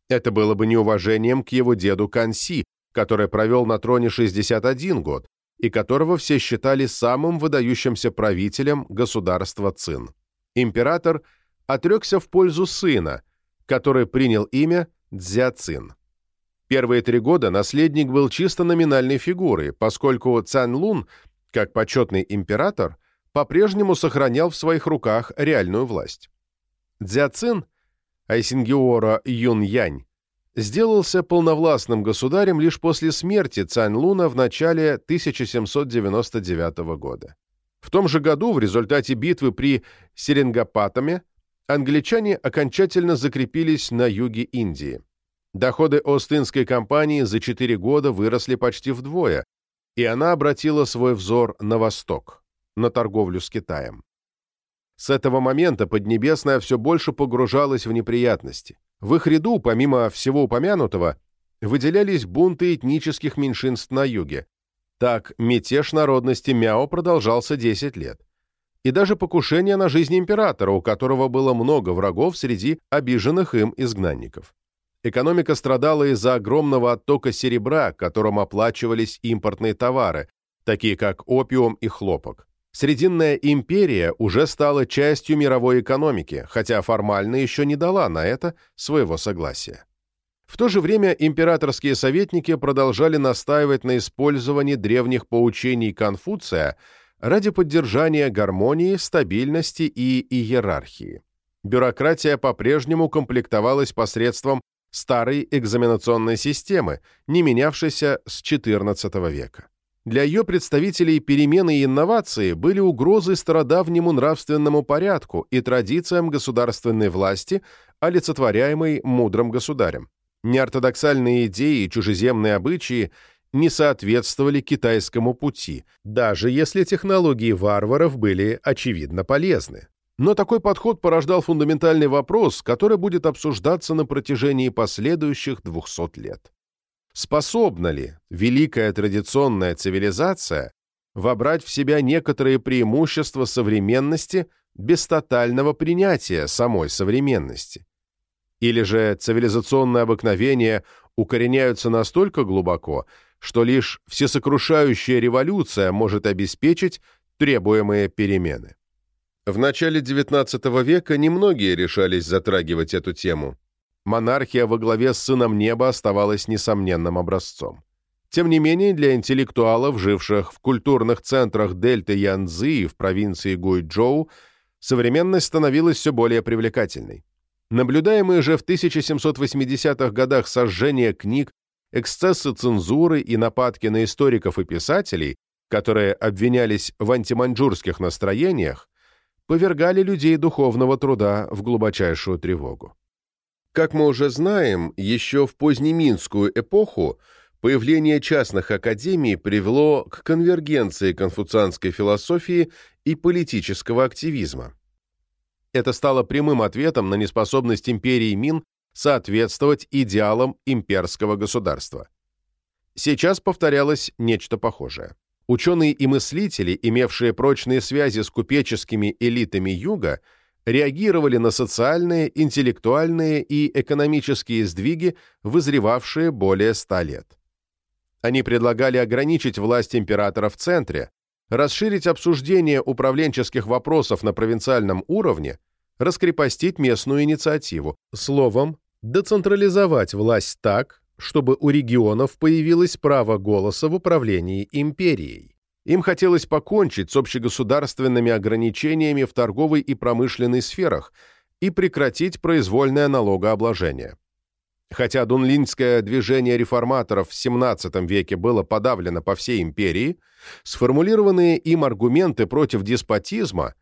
Это было бы неуважением к его деду Канси, который провел на троне 61 год и которого все считали самым выдающимся правителем государства Цин. Император отрекся в пользу сына, который принял имя Цзяцин. Первые три года наследник был чисто номинальной фигурой, поскольку Цан Лун, как почетный император, по-прежнему сохранял в своих руках реальную власть. Дзяцин, Айсингиора Юн Янь, сделался полновластным государем лишь после смерти Цань Луна в начале 1799 года. В том же году в результате битвы при Серингапатаме англичане окончательно закрепились на юге Индии. Доходы Остинской компании за четыре года выросли почти вдвое, и она обратила свой взор на восток, на торговлю с Китаем. С этого момента Поднебесная все больше погружалась в неприятности. В их ряду, помимо всего упомянутого, выделялись бунты этнических меньшинств на юге. Так, мятеж народности Мяо продолжался 10 лет. И даже покушение на жизнь императора, у которого было много врагов среди обиженных им изгнанников. Экономика страдала из-за огромного оттока серебра, которым оплачивались импортные товары, такие как опиум и хлопок. Срединная империя уже стала частью мировой экономики, хотя формально еще не дала на это своего согласия. В то же время императорские советники продолжали настаивать на использовании древних поучений Конфуция ради поддержания гармонии, стабильности и иерархии. Бюрократия по-прежнему комплектовалась посредством старой экзаменационной системы, не менявшейся с XIV века. Для ее представителей перемены и инновации были угрозой стародавнему нравственному порядку и традициям государственной власти, олицетворяемой мудрым государем. Неортодоксальные идеи и чужеземные обычаи не соответствовали китайскому пути, даже если технологии варваров были очевидно полезны. Но такой подход порождал фундаментальный вопрос, который будет обсуждаться на протяжении последующих 200 лет. Способна ли великая традиционная цивилизация вобрать в себя некоторые преимущества современности без тотального принятия самой современности? Или же цивилизационные обыкновения укореняются настолько глубоко, что лишь всесокрушающая революция может обеспечить требуемые перемены. В начале XIX века немногие решались затрагивать эту тему. Монархия во главе с Сыном Неба оставалась несомненным образцом. Тем не менее, для интеллектуалов, живших в культурных центрах дельты Янцзы и в провинции Гуйчжоу, современность становилась все более привлекательной. Наблюдаемые же в 1780-х годах сожжения книг, эксцессы цензуры и нападки на историков и писателей, которые обвинялись в антиманьчжурских настроениях, повергали людей духовного труда в глубочайшую тревогу. Как мы уже знаем, еще в позднеминскую эпоху появление частных академий привело к конвергенции конфуцианской философии и политического активизма. Это стало прямым ответом на неспособность империи Мин соответствовать идеалам имперского государства. Сейчас повторялось нечто похожее. Ученые и мыслители, имевшие прочные связи с купеческими элитами Юга, реагировали на социальные, интеллектуальные и экономические сдвиги, вызревавшие более ста лет. Они предлагали ограничить власть императора в центре, расширить обсуждение управленческих вопросов на провинциальном уровне, раскрепостить местную инициативу, словом, децентрализовать власть так, чтобы у регионов появилось право голоса в управлении империей. Им хотелось покончить с общегосударственными ограничениями в торговой и промышленной сферах и прекратить произвольное налогообложение. Хотя дунлинское движение реформаторов в XVII веке было подавлено по всей империи, сформулированные им аргументы против деспотизма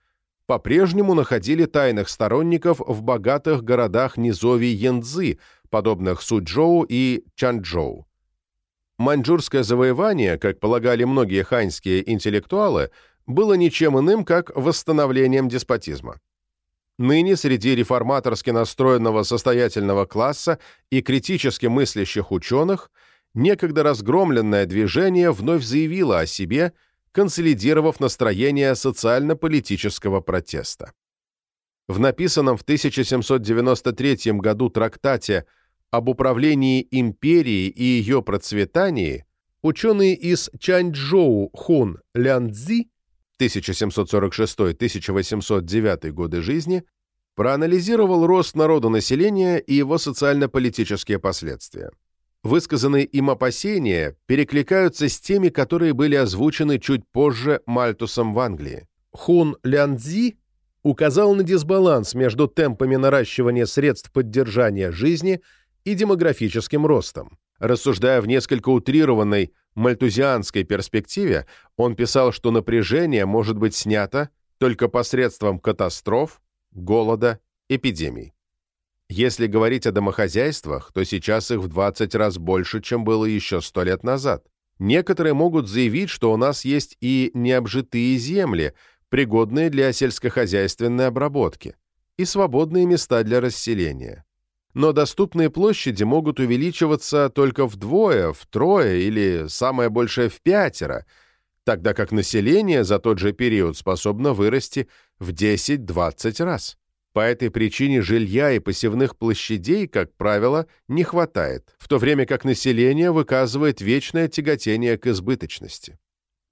по-прежнему находили тайных сторонников в богатых городах низовий Янцзы, подобных Суджоу и Чанчжоу. Маньчжурское завоевание, как полагали многие ханьские интеллектуалы, было ничем иным, как восстановлением деспотизма. Ныне среди реформаторски настроенного состоятельного класса и критически мыслящих ученых некогда разгромленное движение вновь заявило о себе, консолидировав настроение социально-политического протеста. В написанном в 1793 году трактате об управлении империей и ее процветании ученый из Чанчжоу Хун Лянцзи 1746-1809 годы жизни, проанализировал рост народонаселения и его социально-политические последствия. Высказанные им опасения перекликаются с теми, которые были озвучены чуть позже Мальтусом в Англии. Хун Лянцзи указал на дисбаланс между темпами наращивания средств поддержания жизни и демографическим ростом. Рассуждая в несколько утрированной мальтузианской перспективе, он писал, что напряжение может быть снято только посредством катастроф, голода, эпидемий. Если говорить о домохозяйствах, то сейчас их в 20 раз больше, чем было еще 100 лет назад. Некоторые могут заявить, что у нас есть и необжитые земли, пригодные для сельскохозяйственной обработки, и свободные места для расселения но доступные площади могут увеличиваться только вдвое, втрое или самое большее в пятеро, тогда как население за тот же период способно вырасти в 10-20 раз. По этой причине жилья и посевных площадей, как правило, не хватает, в то время как население выказывает вечное тяготение к избыточности.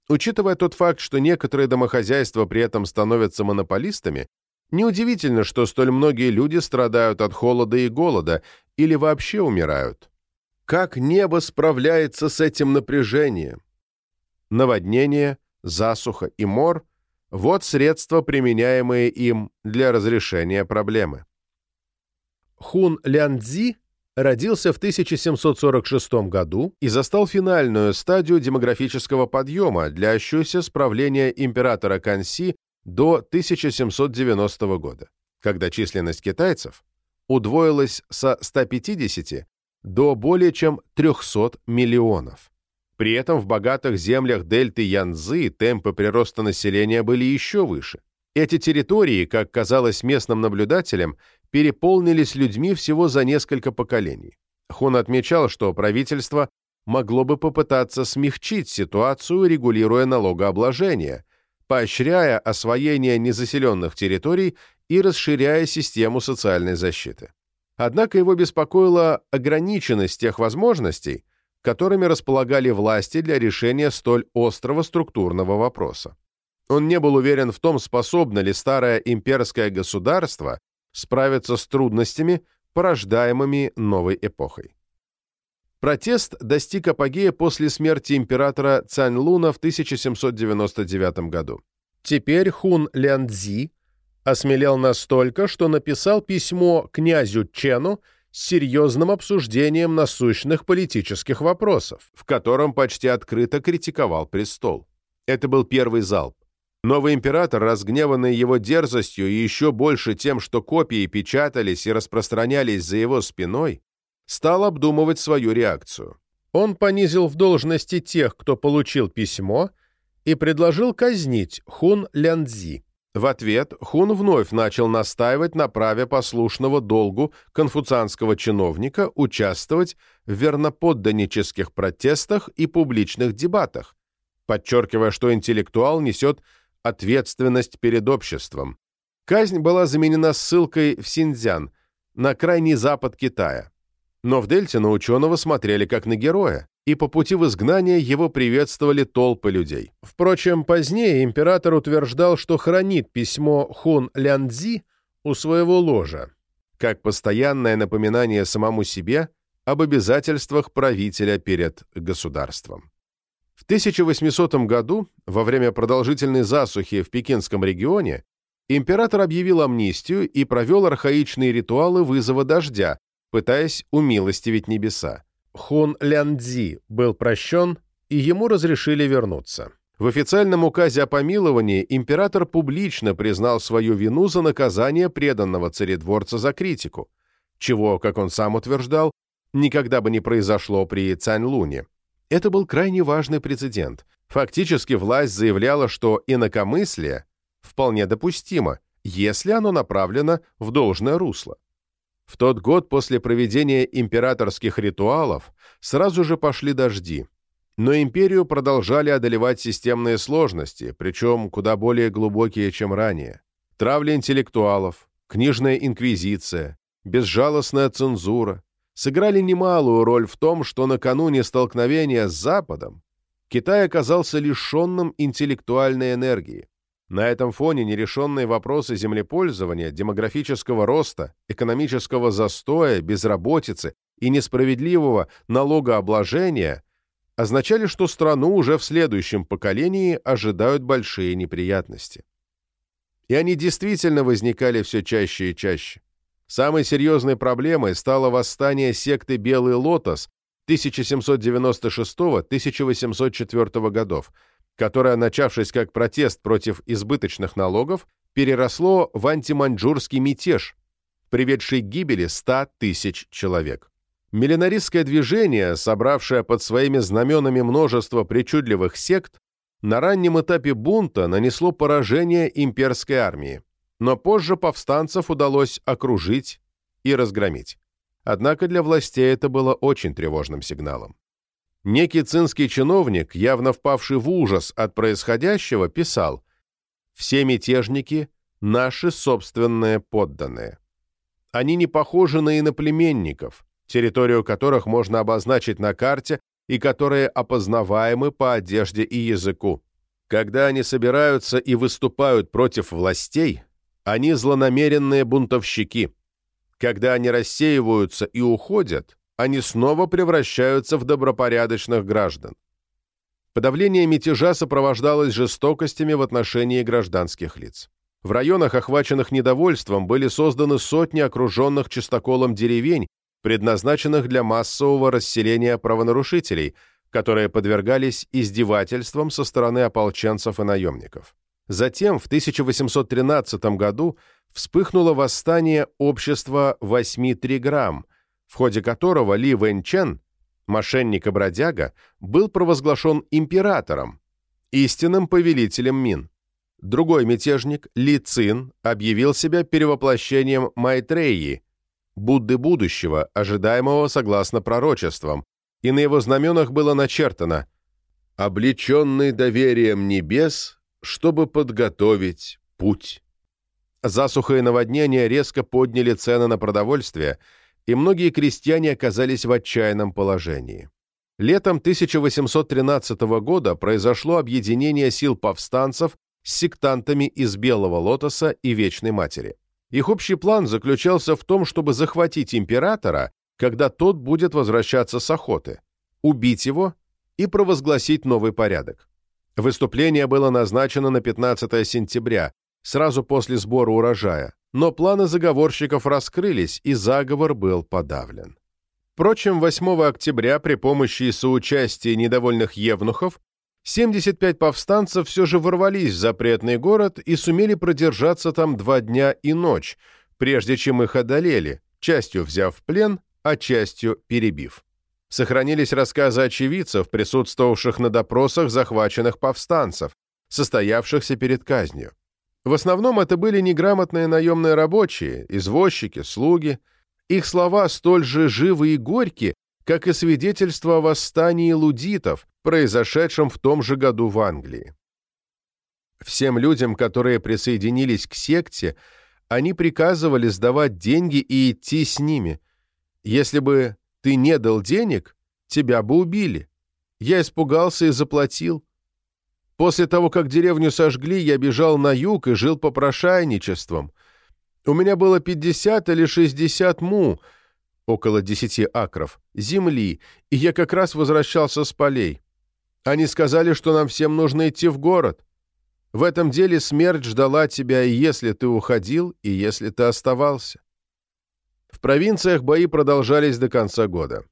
Учитывая тот факт, что некоторые домохозяйства при этом становятся монополистами, Неудивительно, что столь многие люди страдают от холода и голода или вообще умирают. Как небо справляется с этим напряжением? Наводнение, засуха и мор – вот средства, применяемые им для разрешения проблемы. Хун Лянцзи родился в 1746 году и застал финальную стадию демографического подъема, длящуюся с правления императора Канси до 1790 года, когда численность китайцев удвоилась со 150 до более чем 300 миллионов. При этом в богатых землях дельты Янзы темпы прироста населения были еще выше. Эти территории, как казалось местным наблюдателям, переполнились людьми всего за несколько поколений. Хун отмечал, что правительство могло бы попытаться смягчить ситуацию, регулируя налогообложение, поощряя освоение незаселенных территорий и расширяя систему социальной защиты. Однако его беспокоила ограниченность тех возможностей, которыми располагали власти для решения столь острого структурного вопроса. Он не был уверен в том, способно ли старое имперское государство справиться с трудностями, порождаемыми новой эпохой. Протест достиг апогея после смерти императора Цаньлуна в 1799 году. Теперь Хун Ляндзи осмелел настолько, что написал письмо князю Чену с серьезным обсуждением насущных политических вопросов, в котором почти открыто критиковал престол. Это был первый залп. Новый император, разгневанный его дерзостью и еще больше тем, что копии печатались и распространялись за его спиной, стал обдумывать свою реакцию. Он понизил в должности тех, кто получил письмо, и предложил казнить Хун Лянцзи. В ответ Хун вновь начал настаивать на праве послушного долгу конфуцианского чиновника участвовать в верноподданнических протестах и публичных дебатах, подчеркивая, что интеллектуал несет ответственность перед обществом. Казнь была заменена ссылкой в Синьцзян, на крайний запад Китая. Но в Дельте на ученого смотрели как на героя, и по пути в изгнание его приветствовали толпы людей. Впрочем, позднее император утверждал, что хранит письмо Хун Ляндзи у своего ложа, как постоянное напоминание самому себе об обязательствах правителя перед государством. В 1800 году, во время продолжительной засухи в Пекинском регионе, император объявил амнистию и провел архаичные ритуалы вызова дождя, пытаясь умилостивить небеса. Хун Ляндзи был прощен, и ему разрешили вернуться. В официальном указе о помиловании император публично признал свою вину за наказание преданного царедворца за критику, чего, как он сам утверждал, никогда бы не произошло при Цань-Луне. Это был крайне важный прецедент. Фактически власть заявляла, что инакомыслие вполне допустимо, если оно направлено в должное русло. В тот год после проведения императорских ритуалов сразу же пошли дожди, но империю продолжали одолевать системные сложности, причем куда более глубокие, чем ранее. Травля интеллектуалов, книжная инквизиция, безжалостная цензура, сыграли немалую роль в том, что накануне столкновения с Западом Китай оказался лишенным интеллектуальной энергии. На этом фоне нерешенные вопросы землепользования, демографического роста, экономического застоя, безработицы и несправедливого налогообложения означали, что страну уже в следующем поколении ожидают большие неприятности. И они действительно возникали все чаще и чаще. Самой серьезной проблемой стало восстание секты «Белый лотос» 1796-1804 годов, которое, начавшись как протест против избыточных налогов, переросло в антиманьчжурский мятеж, приведший к гибели 100 тысяч человек. Миллинаристское движение, собравшее под своими знаменами множество причудливых сект, на раннем этапе бунта нанесло поражение имперской армии но позже повстанцев удалось окружить и разгромить. Однако для властей это было очень тревожным сигналом. Некий цинский чиновник, явно впавший в ужас от происходящего, писал «Все мятежники – наши собственные подданные. Они не похожи на иноплеменников, территорию которых можно обозначить на карте и которые опознаваемы по одежде и языку. Когда они собираются и выступают против властей, они злонамеренные бунтовщики. Когда они рассеиваются и уходят, они снова превращаются в добропорядочных граждан. Подавление мятежа сопровождалось жестокостями в отношении гражданских лиц. В районах, охваченных недовольством, были созданы сотни окруженных чистоколом деревень, предназначенных для массового расселения правонарушителей, которые подвергались издевательствам со стороны ополченцев и наемников. Затем, в 1813 году, вспыхнуло восстание общества «Восьми триграмм», в ходе которого Ли Вэньчен, мошенник и бродяга, был провозглашен императором, истинным повелителем Мин. Другой мятежник, Ли Цин, объявил себя перевоплощением Майтреи, Будды будущего, ожидаемого согласно пророчествам, и на его знаменах было начертано «Облеченный доверием небес, чтобы подготовить путь. Засуха и наводнения резко подняли цены на продовольствие, и многие крестьяне оказались в отчаянном положении. летом 1813 года произошло объединение сил повстанцев с сектантами из Белого Лотоса и Вечной Матери. Их общий план заключался в том, чтобы захватить императора, когда тот будет возвращаться с охоты, убить его и провозгласить новый порядок. Выступление было назначено на 15 сентября, сразу после сбора урожая, но планы заговорщиков раскрылись, и заговор был подавлен. Впрочем, 8 октября при помощи и соучастии недовольных евнухов 75 повстанцев все же ворвались в запретный город и сумели продержаться там два дня и ночь, прежде чем их одолели, частью взяв в плен, а частью перебив. Сохранились рассказы очевидцев, присутствовавших на допросах захваченных повстанцев, состоявшихся перед казнью. В основном это были неграмотные наемные рабочие, извозчики, слуги. Их слова столь же живы и горьки, как и свидетельство о восстании лудитов, произошедшем в том же году в Англии. Всем людям, которые присоединились к секте, они приказывали сдавать деньги и идти с ними. Если бы ты не дал денег, тебя бы убили. Я испугался и заплатил. После того, как деревню сожгли, я бежал на юг и жил попрошайничеством. У меня было 50 или 60 му, около 10 акров, земли, и я как раз возвращался с полей. Они сказали, что нам всем нужно идти в город. В этом деле смерть ждала тебя, и если ты уходил, и если ты оставался. В провинциях бои продолжались до конца года.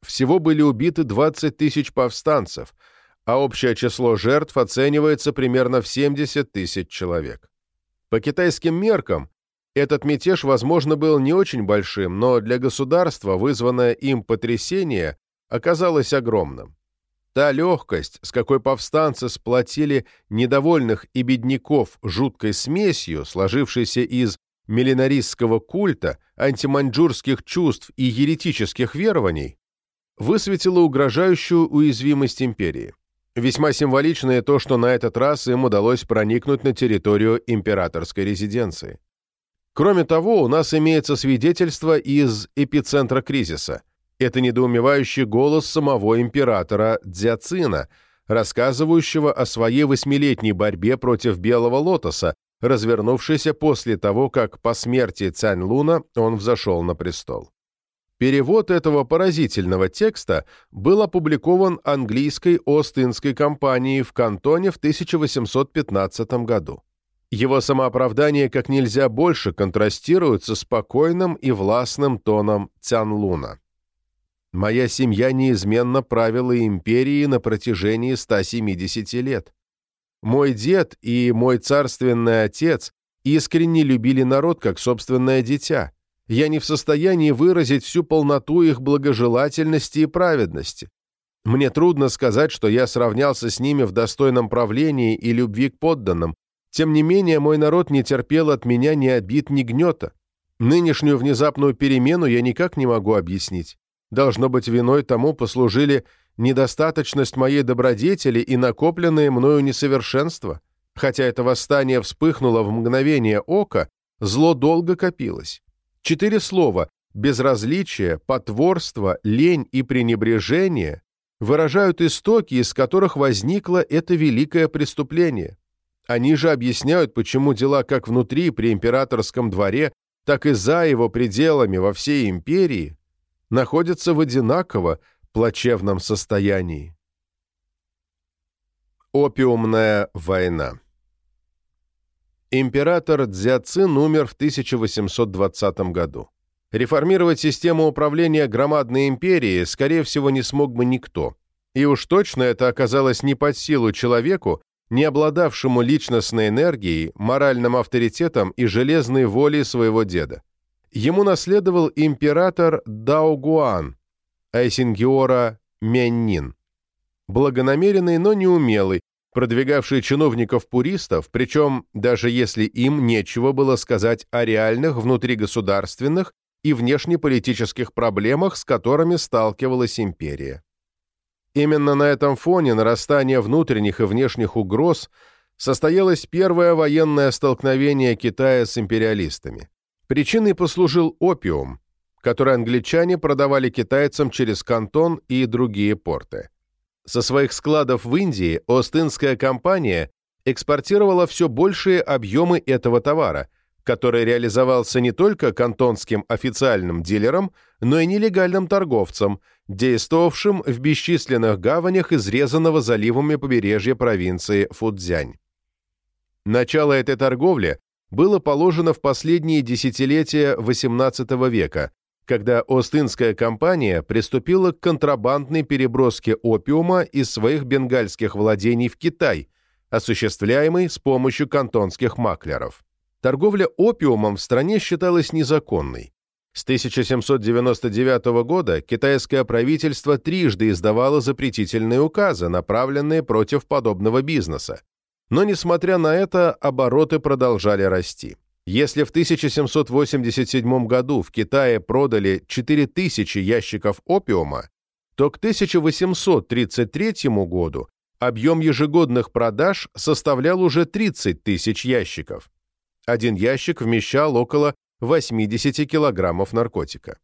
Всего были убиты 20 тысяч повстанцев – а общее число жертв оценивается примерно в 70 тысяч человек. По китайским меркам, этот мятеж, возможно, был не очень большим, но для государства вызванное им потрясение оказалось огромным. Та легкость, с какой повстанцы сплотили недовольных и бедняков жуткой смесью, сложившейся из миллинаристского культа, антиманьчжурских чувств и еретических верований, высветила угрожающую уязвимость империи. Весьма символично и то, что на этот раз им удалось проникнуть на территорию императорской резиденции. Кроме того, у нас имеется свидетельство из эпицентра кризиса. Это недоумевающий голос самого императора Дзяцина, рассказывающего о своей восьмилетней борьбе против Белого Лотоса, развернувшейся после того, как по смерти Цянь Луна он взошел на престол. Перевод этого поразительного текста был опубликован английской Остинской компанией в Кантоне в 1815 году. Его самооправдание как нельзя больше контрастирует со спокойным и властным тоном Цянлуна. «Моя семья неизменно правила империей на протяжении 170 лет. Мой дед и мой царственный отец искренне любили народ как собственное дитя» я не в состоянии выразить всю полноту их благожелательности и праведности. Мне трудно сказать, что я сравнялся с ними в достойном правлении и любви к подданным. Тем не менее, мой народ не терпел от меня ни обид, ни гнета. Нынешнюю внезапную перемену я никак не могу объяснить. Должно быть, виной тому послужили недостаточность моей добродетели и накопленные мною несовершенства. Хотя это восстание вспыхнуло в мгновение ока, зло долго копилось. Четыре слова «безразличие», «потворство», «лень» и «пренебрежение» выражают истоки, из которых возникло это великое преступление. Они же объясняют, почему дела как внутри при императорском дворе, так и за его пределами во всей империи находятся в одинаково плачевном состоянии. Опиумная война Император Дзяцин умер в 1820 году. Реформировать систему управления громадной империей, скорее всего, не смог бы никто. И уж точно это оказалось не под силу человеку, не обладавшему личностной энергией, моральным авторитетом и железной волей своего деда. Ему наследовал император Даогуан, Айсингиора Мяннин. Благонамеренный, но неумелый, продвигавший чиновников-пуристов, причем даже если им нечего было сказать о реальных внутригосударственных и внешнеполитических проблемах, с которыми сталкивалась империя. Именно на этом фоне нарастания внутренних и внешних угроз состоялось первое военное столкновение Китая с империалистами. Причиной послужил опиум, который англичане продавали китайцам через Кантон и другие порты. Со своих складов в Индии Остинская компания экспортировала все большие объемы этого товара, который реализовался не только кантонским официальным дилерам, но и нелегальным торговцам, действовавшим в бесчисленных гаванях изрезанного заливами побережья провинции Фудзянь. Начало этой торговли было положено в последние десятилетия XVIII века, когда Остинская компания приступила к контрабандной переброске опиума из своих бенгальских владений в Китай, осуществляемой с помощью кантонских маклеров. Торговля опиумом в стране считалась незаконной. С 1799 года китайское правительство трижды издавало запретительные указы, направленные против подобного бизнеса. Но, несмотря на это, обороты продолжали расти. Если в 1787 году в Китае продали 4000 ящиков опиума, то к 1833 году объем ежегодных продаж составлял уже 30 тысяч ящиков. Один ящик вмещал около 80 килограммов наркотика.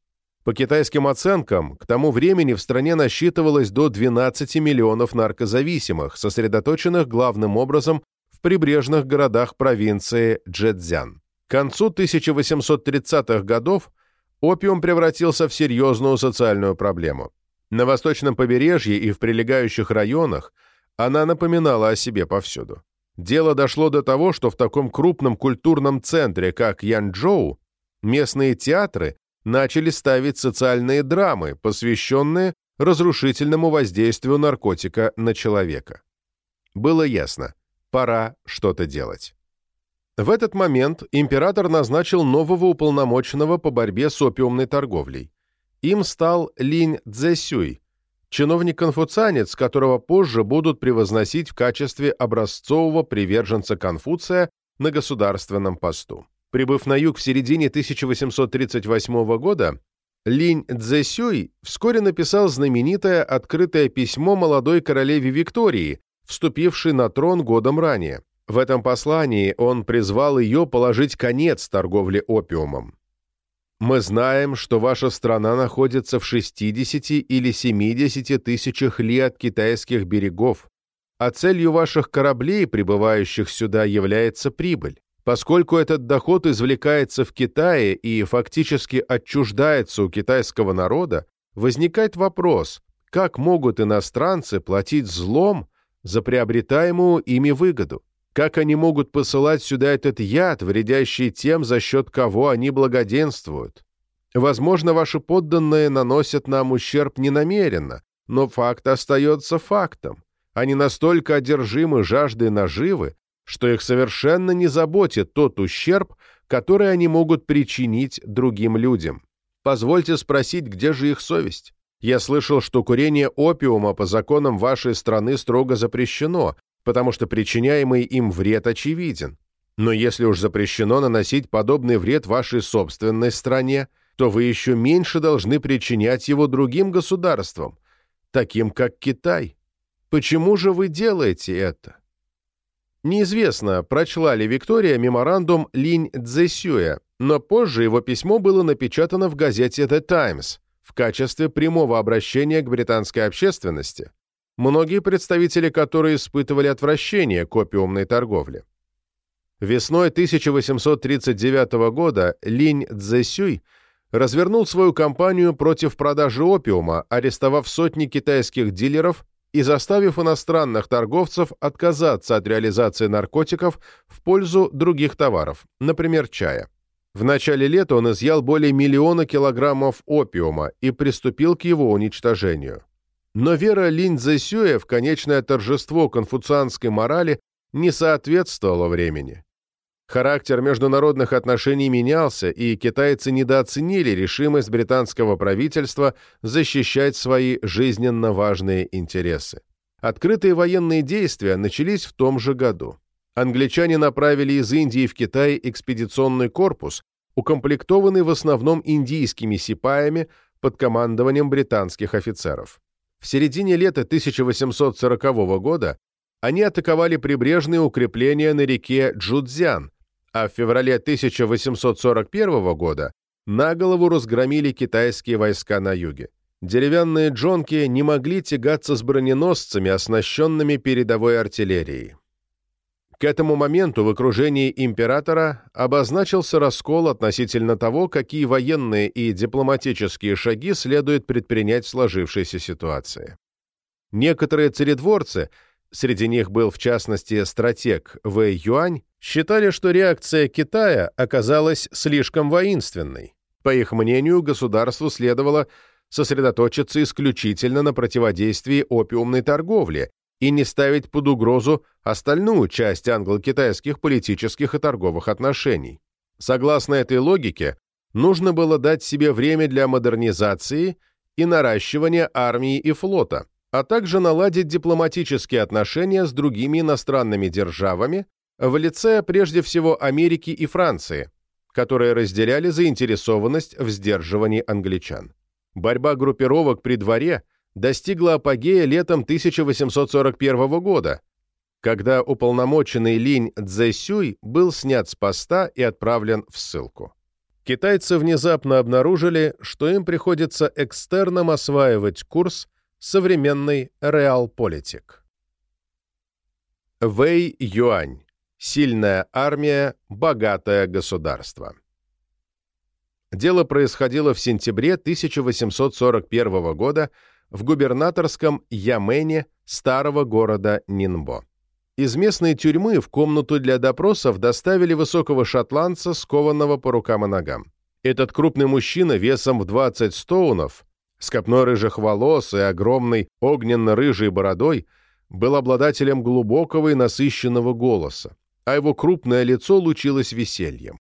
По китайским оценкам, к тому времени в стране насчитывалось до 12 миллионов наркозависимых, сосредоточенных главным образом в прибрежных городах провинции Джэцзян. Концу 1830-х годов опиум превратился в серьезную социальную проблему. На восточном побережье и в прилегающих районах она напоминала о себе повсюду. Дело дошло до того, что в таком крупном культурном центре, как Янчжоу, местные театры начали ставить социальные драмы, посвященные разрушительному воздействию наркотика на человека. Было ясно, пора что-то делать. В этот момент император назначил нового уполномоченного по борьбе с опиумной торговлей. Им стал Линь Цзэсюй, чиновник-конфуцианец, которого позже будут превозносить в качестве образцового приверженца Конфуция на государственном посту. Прибыв на юг в середине 1838 года, Линь Цзэсюй вскоре написал знаменитое открытое письмо молодой королеве Виктории, вступившей на трон годом ранее. В этом послании он призвал ее положить конец торговле опиумом. «Мы знаем, что ваша страна находится в 60 или 70 тысячах ли от китайских берегов, а целью ваших кораблей, прибывающих сюда, является прибыль. Поскольку этот доход извлекается в Китае и фактически отчуждается у китайского народа, возникает вопрос, как могут иностранцы платить злом за приобретаемую ими выгоду? Как они могут посылать сюда этот яд, вредящий тем, за счет кого они благоденствуют? Возможно, ваши подданные наносят нам ущерб ненамеренно, но факт остается фактом. Они настолько одержимы жаждой наживы, что их совершенно не заботит тот ущерб, который они могут причинить другим людям. Позвольте спросить, где же их совесть? Я слышал, что курение опиума по законам вашей страны строго запрещено, потому что причиняемый им вред очевиден. Но если уж запрещено наносить подобный вред вашей собственной стране, то вы еще меньше должны причинять его другим государствам, таким как Китай. Почему же вы делаете это? Неизвестно, прочла ли Виктория меморандум Линь Цзэсюя, но позже его письмо было напечатано в газете The Times в качестве прямого обращения к британской общественности, многие представители которой испытывали отвращение к опиумной торговле. Весной 1839 года Линь Цзэсюй развернул свою кампанию против продажи опиума, арестовав сотни китайских дилеров и заставив иностранных торговцев отказаться от реализации наркотиков в пользу других товаров, например, чая. В начале лета он изъял более миллиона килограммов опиума и приступил к его уничтожению. Но вера Линь Цзэсюэ в конечное торжество конфуцианской морали не соответствовала времени. Характер международных отношений менялся, и китайцы недооценили решимость британского правительства защищать свои жизненно важные интересы. Открытые военные действия начались в том же году. Англичане направили из Индии в Китай экспедиционный корпус, укомплектованный в основном индийскими сипаями под командованием британских офицеров. В середине лета 1840 года они атаковали прибрежные укрепления на реке Джудзян, а в феврале 1841 года на голову разгромили китайские войска на юге. Деревянные джонки не могли тягаться с броненосцами, оснащенными передовой артиллерией. К этому моменту в окружении императора обозначился раскол относительно того, какие военные и дипломатические шаги следует предпринять в сложившейся ситуации. Некоторые царедворцы, среди них был в частности стратег Вэй Юань, считали, что реакция Китая оказалась слишком воинственной. По их мнению, государству следовало сосредоточиться исключительно на противодействии опиумной торговле и не ставить под угрозу остальную часть англо-китайских политических и торговых отношений. Согласно этой логике, нужно было дать себе время для модернизации и наращивания армии и флота, а также наладить дипломатические отношения с другими иностранными державами в лице прежде всего Америки и Франции, которые разделяли заинтересованность в сдерживании англичан. Борьба группировок при дворе – достигла апогея летом 1841 года, когда уполномоченный Линь Цзэсюй был снят с поста и отправлен в ссылку. Китайцы внезапно обнаружили, что им приходится экстерном осваивать курс современной реалполитик. Вэй Юань. Сильная армия, богатое государство. Дело происходило в сентябре 1841 года в губернаторском Ямене старого города Нинбо. Из местной тюрьмы в комнату для допросов доставили высокого шотландца, скованного по рукам и ногам. Этот крупный мужчина весом в 20 стоунов, с копной рыжих волос и огромной огненно-рыжей бородой, был обладателем глубокого и насыщенного голоса, а его крупное лицо лучилось весельем.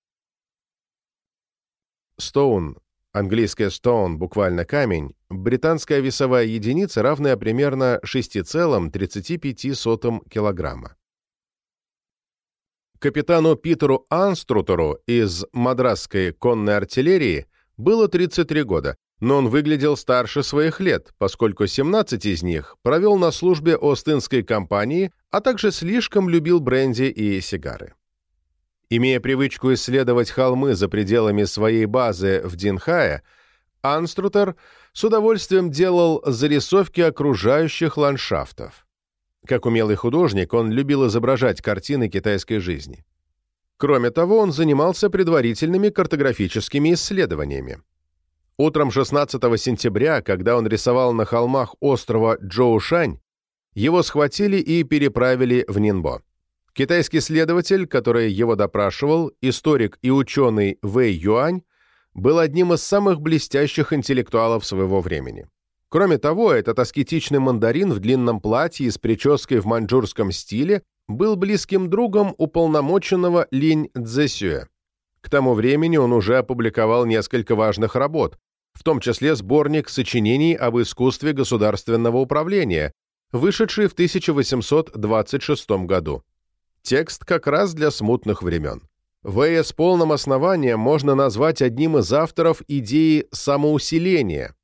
Стоун Английское stone, буквально камень, британская весовая единица, равная примерно 6,35 килограмма. Капитану Питеру Анструтеру из мадрасской конной артиллерии было 33 года, но он выглядел старше своих лет, поскольку 17 из них провел на службе Остинской компании, а также слишком любил бренди и сигары. Имея привычку исследовать холмы за пределами своей базы в Динхае, Анструтер с удовольствием делал зарисовки окружающих ландшафтов. Как умелый художник, он любил изображать картины китайской жизни. Кроме того, он занимался предварительными картографическими исследованиями. Утром 16 сентября, когда он рисовал на холмах острова Джоушань, его схватили и переправили в Нинбо. Китайский следователь, который его допрашивал, историк и ученый Вэй Юань, был одним из самых блестящих интеллектуалов своего времени. Кроме того, этот аскетичный мандарин в длинном платье и с прической в маньчжурском стиле был близким другом уполномоченного Линь Цзэсюэ. К тому времени он уже опубликовал несколько важных работ, в том числе сборник сочинений об искусстве государственного управления, вышедший в 1826 году. Текст как раз для смутных времен. Вэя с полным основанием можно назвать одним из авторов идеи самоусиления.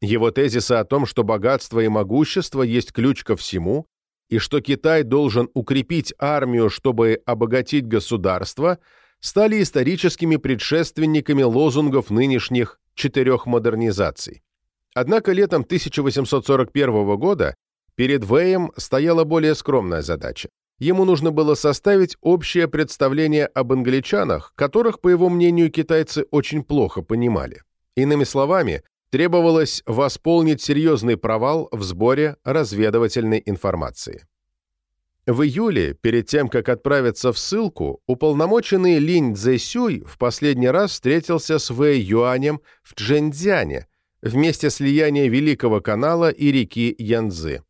Его тезисы о том, что богатство и могущество есть ключ ко всему, и что Китай должен укрепить армию, чтобы обогатить государство, стали историческими предшественниками лозунгов нынешних четырех модернизаций. Однако летом 1841 года перед Вэем стояла более скромная задача ему нужно было составить общее представление об англичанах, которых, по его мнению, китайцы очень плохо понимали. Иными словами, требовалось восполнить серьезный провал в сборе разведывательной информации. В июле, перед тем, как отправиться в ссылку, уполномоченный Линь Цзэсюй в последний раз встретился с Вэй Юанем в Чжэньцзяне, вместе слияния Великого канала и реки Янцзы.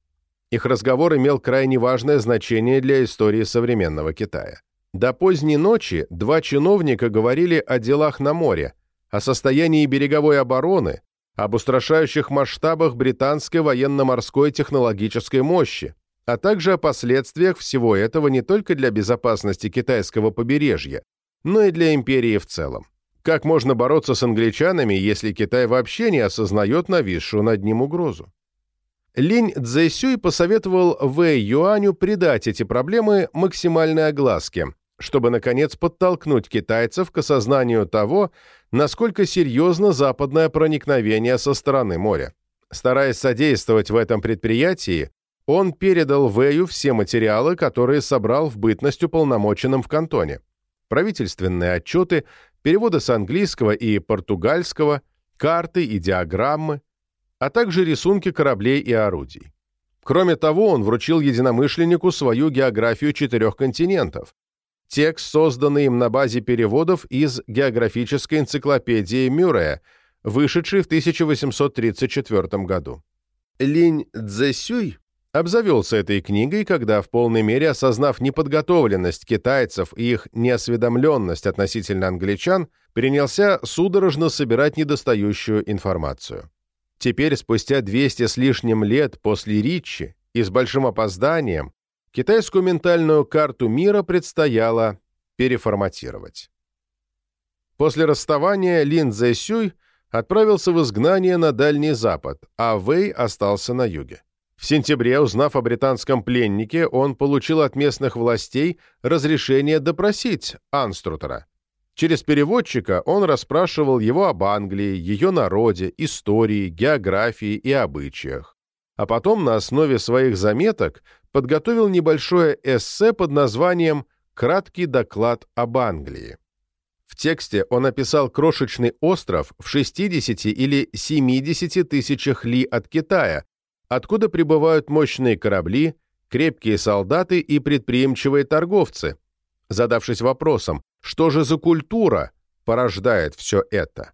Их разговор имел крайне важное значение для истории современного Китая. До поздней ночи два чиновника говорили о делах на море, о состоянии береговой обороны, об устрашающих масштабах британской военно-морской технологической мощи, а также о последствиях всего этого не только для безопасности китайского побережья, но и для империи в целом. Как можно бороться с англичанами, если Китай вообще не осознает нависшую над ним угрозу? Линь Цзэсюй посоветовал Вэй Юаню придать эти проблемы максимальной огласке, чтобы, наконец, подтолкнуть китайцев к осознанию того, насколько серьезно западное проникновение со стороны моря. Стараясь содействовать в этом предприятии, он передал Вэю все материалы, которые собрал в бытность уполномоченным в кантоне. Правительственные отчеты, переводы с английского и португальского, карты и диаграммы, а также рисунки кораблей и орудий. Кроме того, он вручил единомышленнику свою географию четырех континентов, текст, созданный им на базе переводов из географической энциклопедии Мюррея, вышедшей в 1834 году. Линь Цзэсюй обзавелся этой книгой, когда, в полной мере осознав неподготовленность китайцев и их неосведомленность относительно англичан, принялся судорожно собирать недостающую информацию. Теперь, спустя 200 с лишним лет после Ричи и с большим опозданием, китайскую ментальную карту мира предстояло переформатировать. После расставания Лин Цзэсюй отправился в изгнание на Дальний Запад, а Вэй остался на юге. В сентябре, узнав о британском пленнике, он получил от местных властей разрешение допросить Анструтера. Через переводчика он расспрашивал его об Англии, ее народе, истории, географии и обычаях. А потом на основе своих заметок подготовил небольшое эссе под названием «Краткий доклад об Англии». В тексте он описал крошечный остров в 60 или 70 тысячах ли от Китая, откуда прибывают мощные корабли, крепкие солдаты и предприимчивые торговцы, задавшись вопросом, что же за культура порождает все это.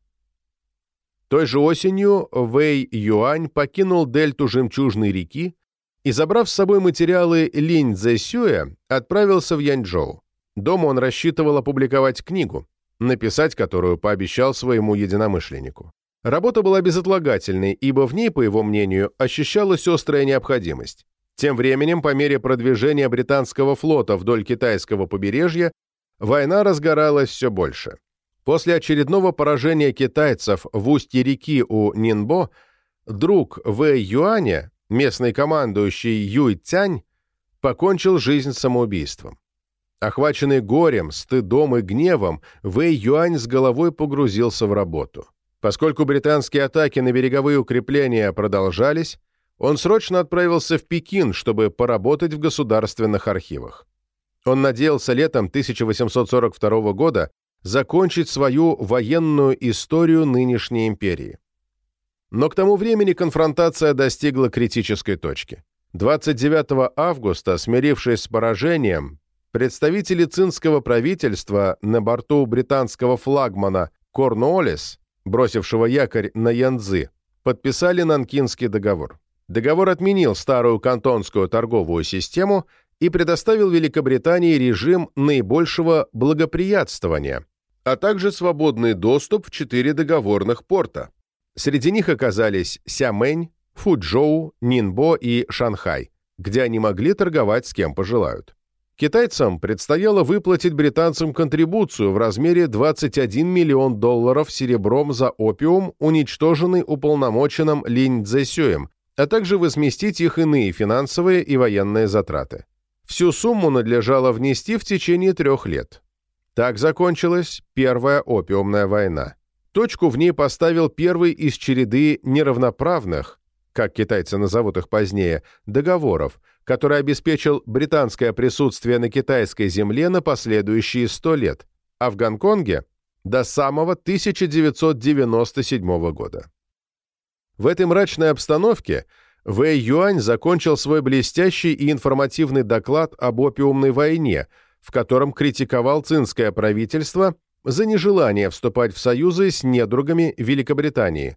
Той же осенью Вэй Юань покинул дельту Жемчужной реки и, забрав с собой материалы Линь Цзэсюэ, отправился в Янчжоу. Дома он рассчитывал опубликовать книгу, написать которую пообещал своему единомышленнику. Работа была безотлагательной, ибо в ней, по его мнению, ощущалась острая необходимость. Тем временем, по мере продвижения британского флота вдоль китайского побережья, война разгоралась все больше. После очередного поражения китайцев в устье реки у Нинбо, друг Вэй Юаня, местный командующий Юй Цянь, покончил жизнь самоубийством. Охваченный горем, стыдом и гневом, Вэй Юань с головой погрузился в работу. Поскольку британские атаки на береговые укрепления продолжались, он срочно отправился в Пекин, чтобы поработать в государственных архивах. Он надеялся летом 1842 года закончить свою военную историю нынешней империи. Но к тому времени конфронтация достигла критической точки. 29 августа, смирившись с поражением, представители цинского правительства на борту британского флагмана «Корнуоллес» бросившего якорь на Янцзы, подписали Нанкинский договор. Договор отменил старую кантонскую торговую систему и предоставил Великобритании режим наибольшего благоприятствования, а также свободный доступ в четыре договорных порта. Среди них оказались Сямэнь, Фуджоу, Нинбо и Шанхай, где они могли торговать с кем пожелают. Китайцам предстояло выплатить британцам контрибуцию в размере 21 миллион долларов серебром за опиум, уничтоженный уполномоченным Линь Цзэсюем, а также возместить их иные финансовые и военные затраты. Всю сумму надлежало внести в течение трех лет. Так закончилась Первая опиумная война. Точку в ней поставил первый из череды неравноправных, как китайцы назовут их позднее, договоров, который обеспечил британское присутствие на китайской земле на последующие сто лет, а в Гонконге – до самого 1997 года. В этой мрачной обстановке Вэй Юань закончил свой блестящий и информативный доклад об опиумной войне, в котором критиковал цинское правительство за нежелание вступать в союзы с недругами Великобритании.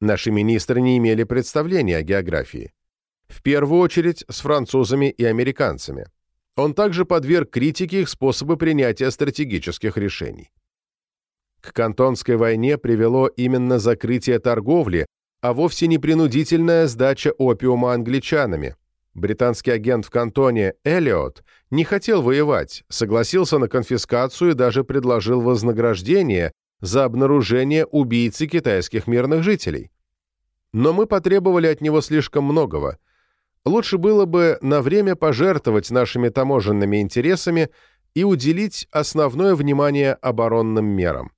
Наши министры не имели представления о географии в первую очередь с французами и американцами. Он также подверг критике их способы принятия стратегических решений. К Кантонской войне привело именно закрытие торговли, а вовсе не принудительная сдача опиума англичанами. Британский агент в Кантоне Эллиот не хотел воевать, согласился на конфискацию и даже предложил вознаграждение за обнаружение убийцы китайских мирных жителей. Но мы потребовали от него слишком многого – лучше было бы на время пожертвовать нашими таможенными интересами и уделить основное внимание оборонным мерам.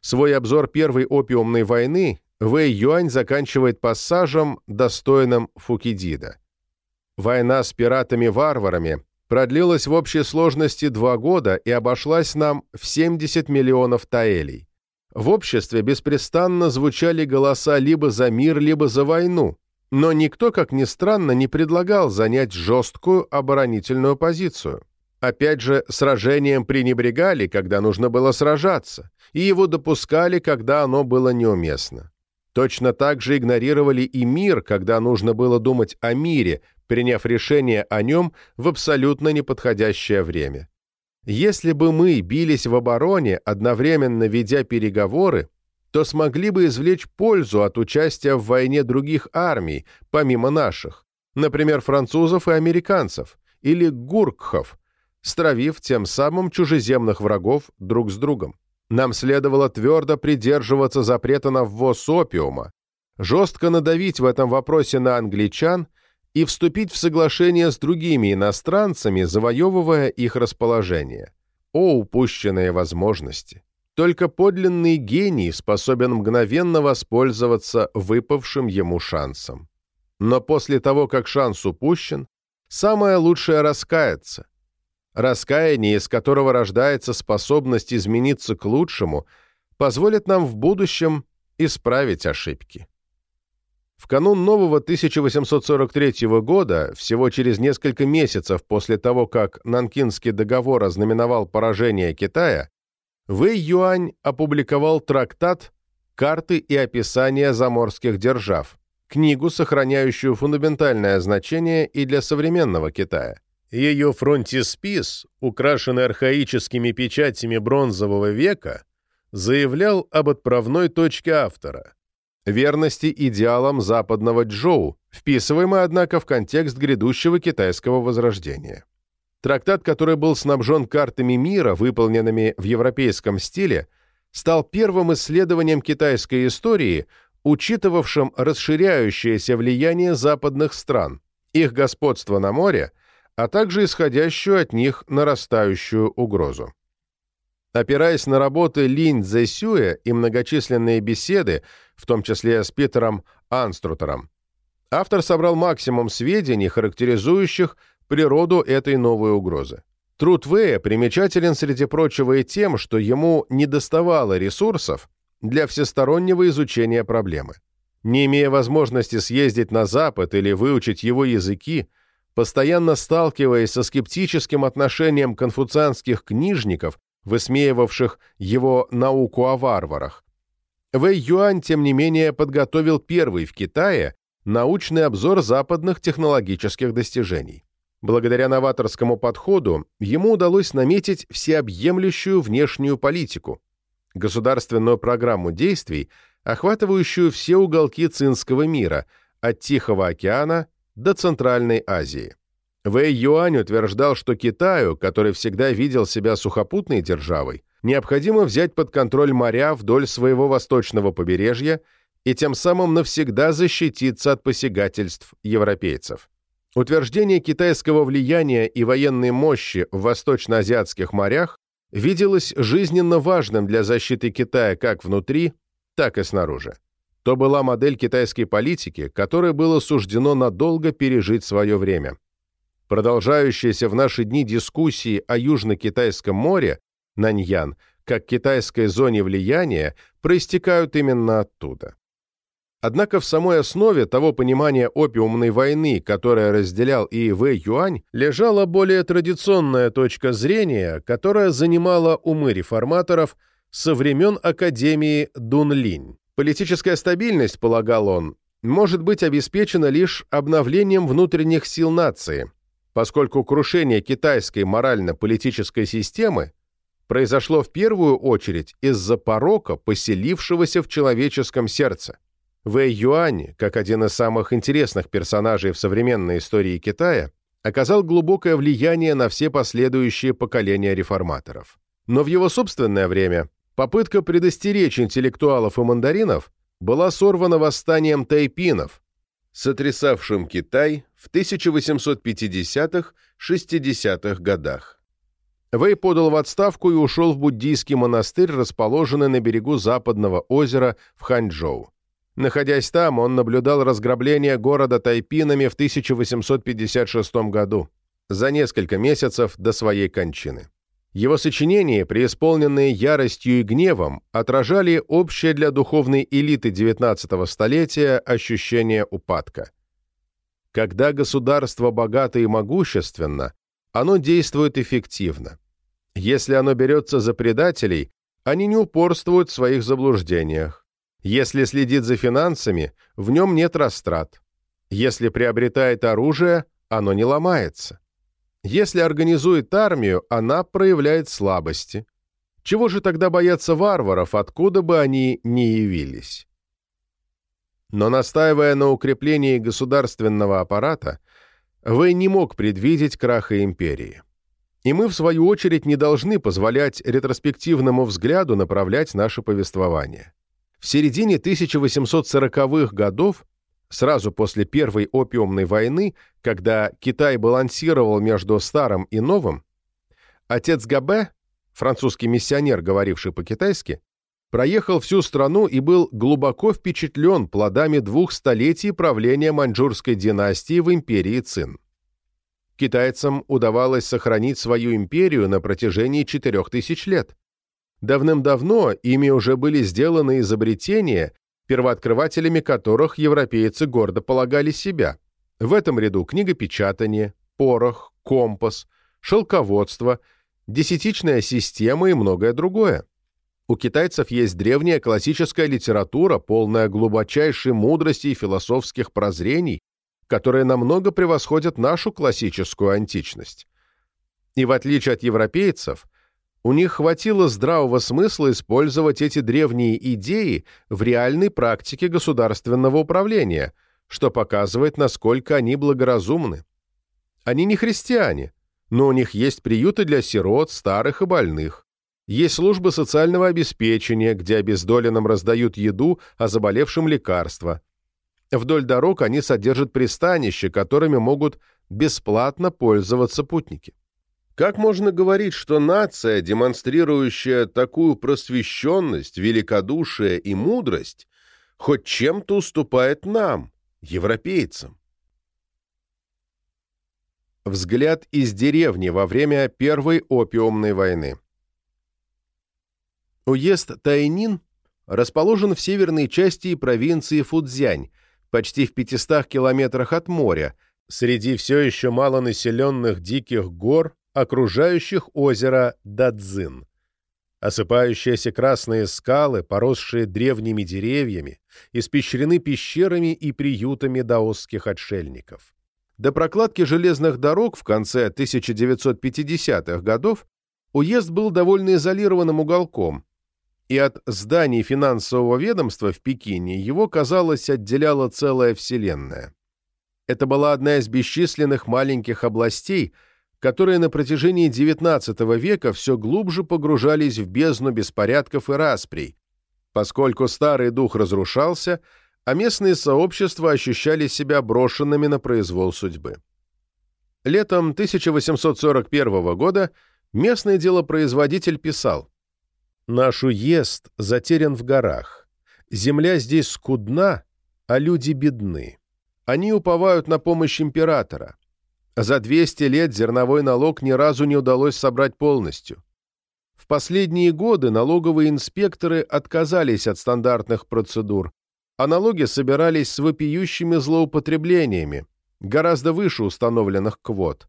Свой обзор Первой опиумной войны Вэй Юань заканчивает пассажем, достойным Фукидида. Война с пиратами-варварами продлилась в общей сложности два года и обошлась нам в 70 миллионов таэлей. В обществе беспрестанно звучали голоса либо за мир, либо за войну, но никто, как ни странно, не предлагал занять жесткую оборонительную позицию. Опять же, сражением пренебрегали, когда нужно было сражаться, и его допускали, когда оно было неуместно. Точно так же игнорировали и мир, когда нужно было думать о мире, приняв решение о нем в абсолютно неподходящее время. Если бы мы бились в обороне, одновременно ведя переговоры, то смогли бы извлечь пользу от участия в войне других армий, помимо наших, например, французов и американцев, или гуркхов, стравив тем самым чужеземных врагов друг с другом. Нам следовало твердо придерживаться запрета на ввоз опиума, жестко надавить в этом вопросе на англичан и вступить в соглашение с другими иностранцами, завоевывая их расположение. О, упущенные возможности! Только подлинный гений способен мгновенно воспользоваться выпавшим ему шансом. Но после того, как шанс упущен, самое лучшее раскаяться. Раскаяние, из которого рождается способность измениться к лучшему, позволит нам в будущем исправить ошибки. В канун нового 1843 года, всего через несколько месяцев после того, как Нанкинский договор ознаменовал поражение Китая, Вэй Юань опубликовал трактат «Карты и описания заморских держав», книгу, сохраняющую фундаментальное значение и для современного Китая. Ее фронтиспис, украшенный архаическими печатями бронзового века, заявлял об отправной точке автора – верности идеалам западного Джоу, вписываемой, однако, в контекст грядущего китайского возрождения. Трактат, который был снабжен картами мира, выполненными в европейском стиле, стал первым исследованием китайской истории, учитывавшим расширяющееся влияние западных стран, их господство на море, а также исходящую от них нарастающую угрозу. Опираясь на работы Линь Цзэсюэ и многочисленные беседы, в том числе с Питером Анструтером, автор собрал максимум сведений, характеризующих природу этой новой угрозы. Труд Вэя примечателен, среди прочего, и тем, что ему недоставало ресурсов для всестороннего изучения проблемы. Не имея возможности съездить на Запад или выучить его языки, постоянно сталкиваясь со скептическим отношением конфуцианских книжников высмеивавших его науку о варварах. Вэй Юань, тем не менее, подготовил первый в Китае научный обзор западных технологических достижений. Благодаря новаторскому подходу ему удалось наметить всеобъемлющую внешнюю политику, государственную программу действий, охватывающую все уголки цинского мира, от Тихого океана до Центральной Азии. Вэй Юань утверждал, что Китаю, который всегда видел себя сухопутной державой, необходимо взять под контроль моря вдоль своего восточного побережья и тем самым навсегда защититься от посягательств европейцев. Утверждение китайского влияния и военной мощи в восточно-азиатских морях виделось жизненно важным для защиты Китая как внутри, так и снаружи. То была модель китайской политики, которой было суждено надолго пережить свое время. Продолжающиеся в наши дни дискуссии о Южно-Китайском море, Наньян, как китайской зоне влияния, проистекают именно оттуда. Однако в самой основе того понимания опиумной войны, которое разделял и Вэй Юань, лежала более традиционная точка зрения, которая занимала умы реформаторов со времен Академии Дунлинь. Политическая стабильность, полагал он, может быть обеспечена лишь обновлением внутренних сил нации – поскольку крушение китайской морально-политической системы произошло в первую очередь из-за порока, поселившегося в человеческом сердце. Вэй Юань, как один из самых интересных персонажей в современной истории Китая, оказал глубокое влияние на все последующие поколения реформаторов. Но в его собственное время попытка предостеречь интеллектуалов и мандаринов была сорвана восстанием тайпинов, сотрясавшим Китай в 1850-60-х годах. Вэй подал в отставку и ушел в буддийский монастырь, расположенный на берегу западного озера в Ханчжоу. Находясь там, он наблюдал разграбление города тайпинами в 1856 году, за несколько месяцев до своей кончины. Его сочинения, преисполненные яростью и гневом, отражали общее для духовной элиты XIX столетия ощущение упадка. Когда государство богато и могущественно, оно действует эффективно. Если оно берется за предателей, они не упорствуют в своих заблуждениях. Если следит за финансами, в нем нет растрат. Если приобретает оружие, оно не ломается. Если организует армию, она проявляет слабости. Чего же тогда бояться варваров, откуда бы они ни явились? Но настаивая на укреплении государственного аппарата, Вэй не мог предвидеть краха империи. И мы, в свою очередь, не должны позволять ретроспективному взгляду направлять наше повествование. В середине 1840-х годов, сразу после Первой опиумной войны, когда Китай балансировал между старым и новым, отец Габе, французский миссионер, говоривший по-китайски, проехал всю страну и был глубоко впечатлен плодами двух столетий правления маньчжурской династии в империи Цин. Китайцам удавалось сохранить свою империю на протяжении четырех тысяч лет. Давным-давно ими уже были сделаны изобретения, первооткрывателями которых европейцы гордо полагали себя. В этом ряду книгопечатание, порох, компас, шелководство, десятичная система и многое другое. У китайцев есть древняя классическая литература, полная глубочайшей мудрости и философских прозрений, которые намного превосходят нашу классическую античность. И в отличие от европейцев, у них хватило здравого смысла использовать эти древние идеи в реальной практике государственного управления, что показывает, насколько они благоразумны. Они не христиане, но у них есть приюты для сирот, старых и больных. Есть службы социального обеспечения, где обездоленным раздают еду, а заболевшим лекарства. Вдоль дорог они содержат пристанища, которыми могут бесплатно пользоваться путники. Как можно говорить, что нация, демонстрирующая такую просвещенность, великодушие и мудрость, хоть чем-то уступает нам, европейцам? Взгляд из деревни во время Первой опиумной войны. Уезд Тайнин расположен в северной части провинции Фудзянь, почти в 500 километрах от моря, среди все еще малонаселенных диких гор, окружающих озеро Дадзин. Осыпающиеся красные скалы, поросшие древними деревьями, испещрены пещерами и приютами даосских отшельников. До прокладки железных дорог в конце 1950-х годов уезд был довольно изолированным уголком, и от зданий финансового ведомства в Пекине его, казалось, отделяла целая вселенная. Это была одна из бесчисленных маленьких областей, которые на протяжении XIX века все глубже погружались в бездну беспорядков и расприй, поскольку старый дух разрушался, а местные сообщества ощущали себя брошенными на произвол судьбы. Летом 1841 года местный делопроизводитель писал Наш уезд затерян в горах. Земля здесь скудна, а люди бедны. Они уповают на помощь императора. За 200 лет зерновой налог ни разу не удалось собрать полностью. В последние годы налоговые инспекторы отказались от стандартных процедур, а налоги собирались с вопиющими злоупотреблениями, гораздо выше установленных квот.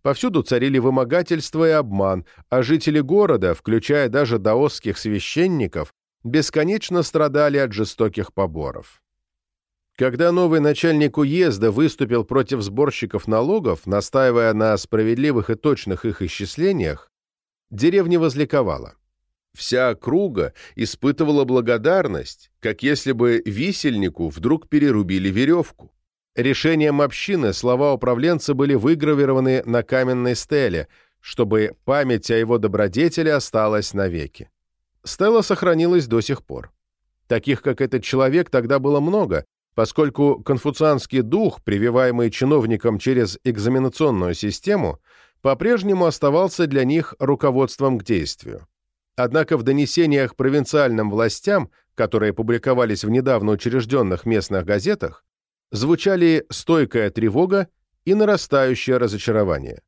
Повсюду царили вымогательство и обман, а жители города, включая даже даосских священников, бесконечно страдали от жестоких поборов. Когда новый начальник уезда выступил против сборщиков налогов, настаивая на справедливых и точных их исчислениях, деревня возликовала. Вся округа испытывала благодарность, как если бы висельнику вдруг перерубили веревку. Решением общины слова управленца были выгравированы на каменной стеле, чтобы память о его добродетели осталась навеки. Стела сохранилась до сих пор. Таких, как этот человек, тогда было много, поскольку конфуцианский дух, прививаемый чиновникам через экзаменационную систему, по-прежнему оставался для них руководством к действию. Однако в донесениях провинциальным властям, которые публиковались в недавно учрежденных местных газетах, звучали стойкая тревога и нарастающее разочарование.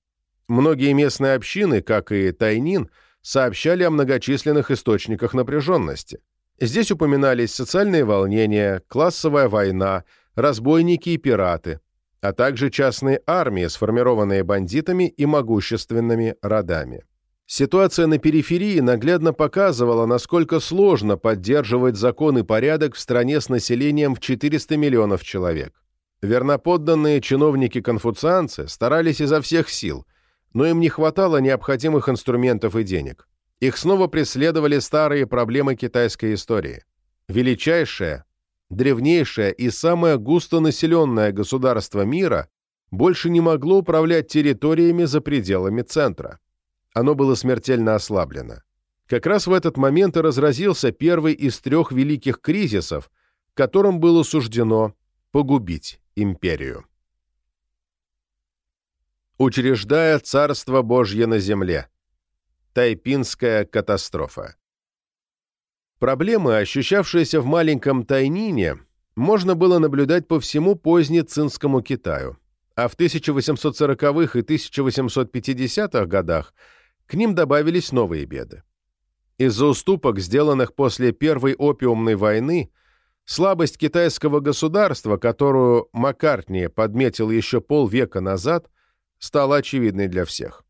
Многие местные общины, как и Тайнин, сообщали о многочисленных источниках напряженности. Здесь упоминались социальные волнения, классовая война, разбойники и пираты, а также частные армии, сформированные бандитами и могущественными родами. Ситуация на периферии наглядно показывала, насколько сложно поддерживать закон и порядок в стране с населением в 400 миллионов человек. Верноподданные чиновники-конфуцианцы старались изо всех сил, но им не хватало необходимых инструментов и денег. Их снова преследовали старые проблемы китайской истории. Величайшее, древнейшее и самое густонаселенное государство мира больше не могло управлять территориями за пределами центра. Оно было смертельно ослаблено. Как раз в этот момент и разразился первый из трех великих кризисов, которым было суждено погубить империю. Учреждая Царство Божье на земле. Тайпинская катастрофа. Проблемы, ощущавшиеся в маленьком Тайнине, можно было наблюдать по всему позднецинскому Китаю, а в 1840-х и 1850-х годах к ним добавились новые беды. Из-за уступок, сделанных после Первой опиумной войны, слабость китайского государства, которую Маккартни подметил еще полвека назад, стала очевидной для всех.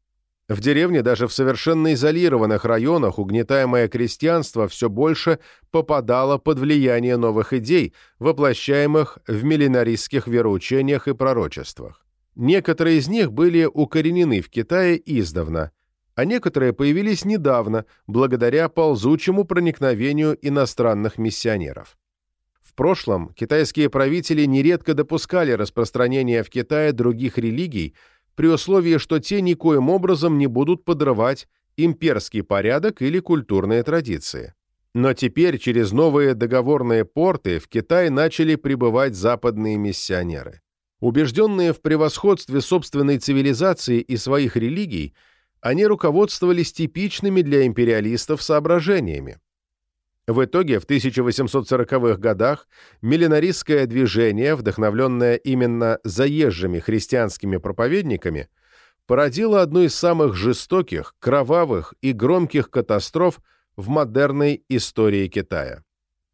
В деревне, даже в совершенно изолированных районах, угнетаемое крестьянство все больше попадало под влияние новых идей, воплощаемых в миллинаристских вероучениях и пророчествах. Некоторые из них были укоренены в Китае издавна, а некоторые появились недавно, благодаря ползучему проникновению иностранных миссионеров. В прошлом китайские правители нередко допускали распространение в Китае других религий, при условии, что те никоим образом не будут подрывать имперский порядок или культурные традиции. Но теперь через новые договорные порты в Китай начали прибывать западные миссионеры. Убежденные в превосходстве собственной цивилизации и своих религий, они руководствовались типичными для империалистов соображениями. В итоге в 1840-х годах миллинаристское движение, вдохновленное именно заезжими христианскими проповедниками, породило одну из самых жестоких, кровавых и громких катастроф в модерной истории Китая.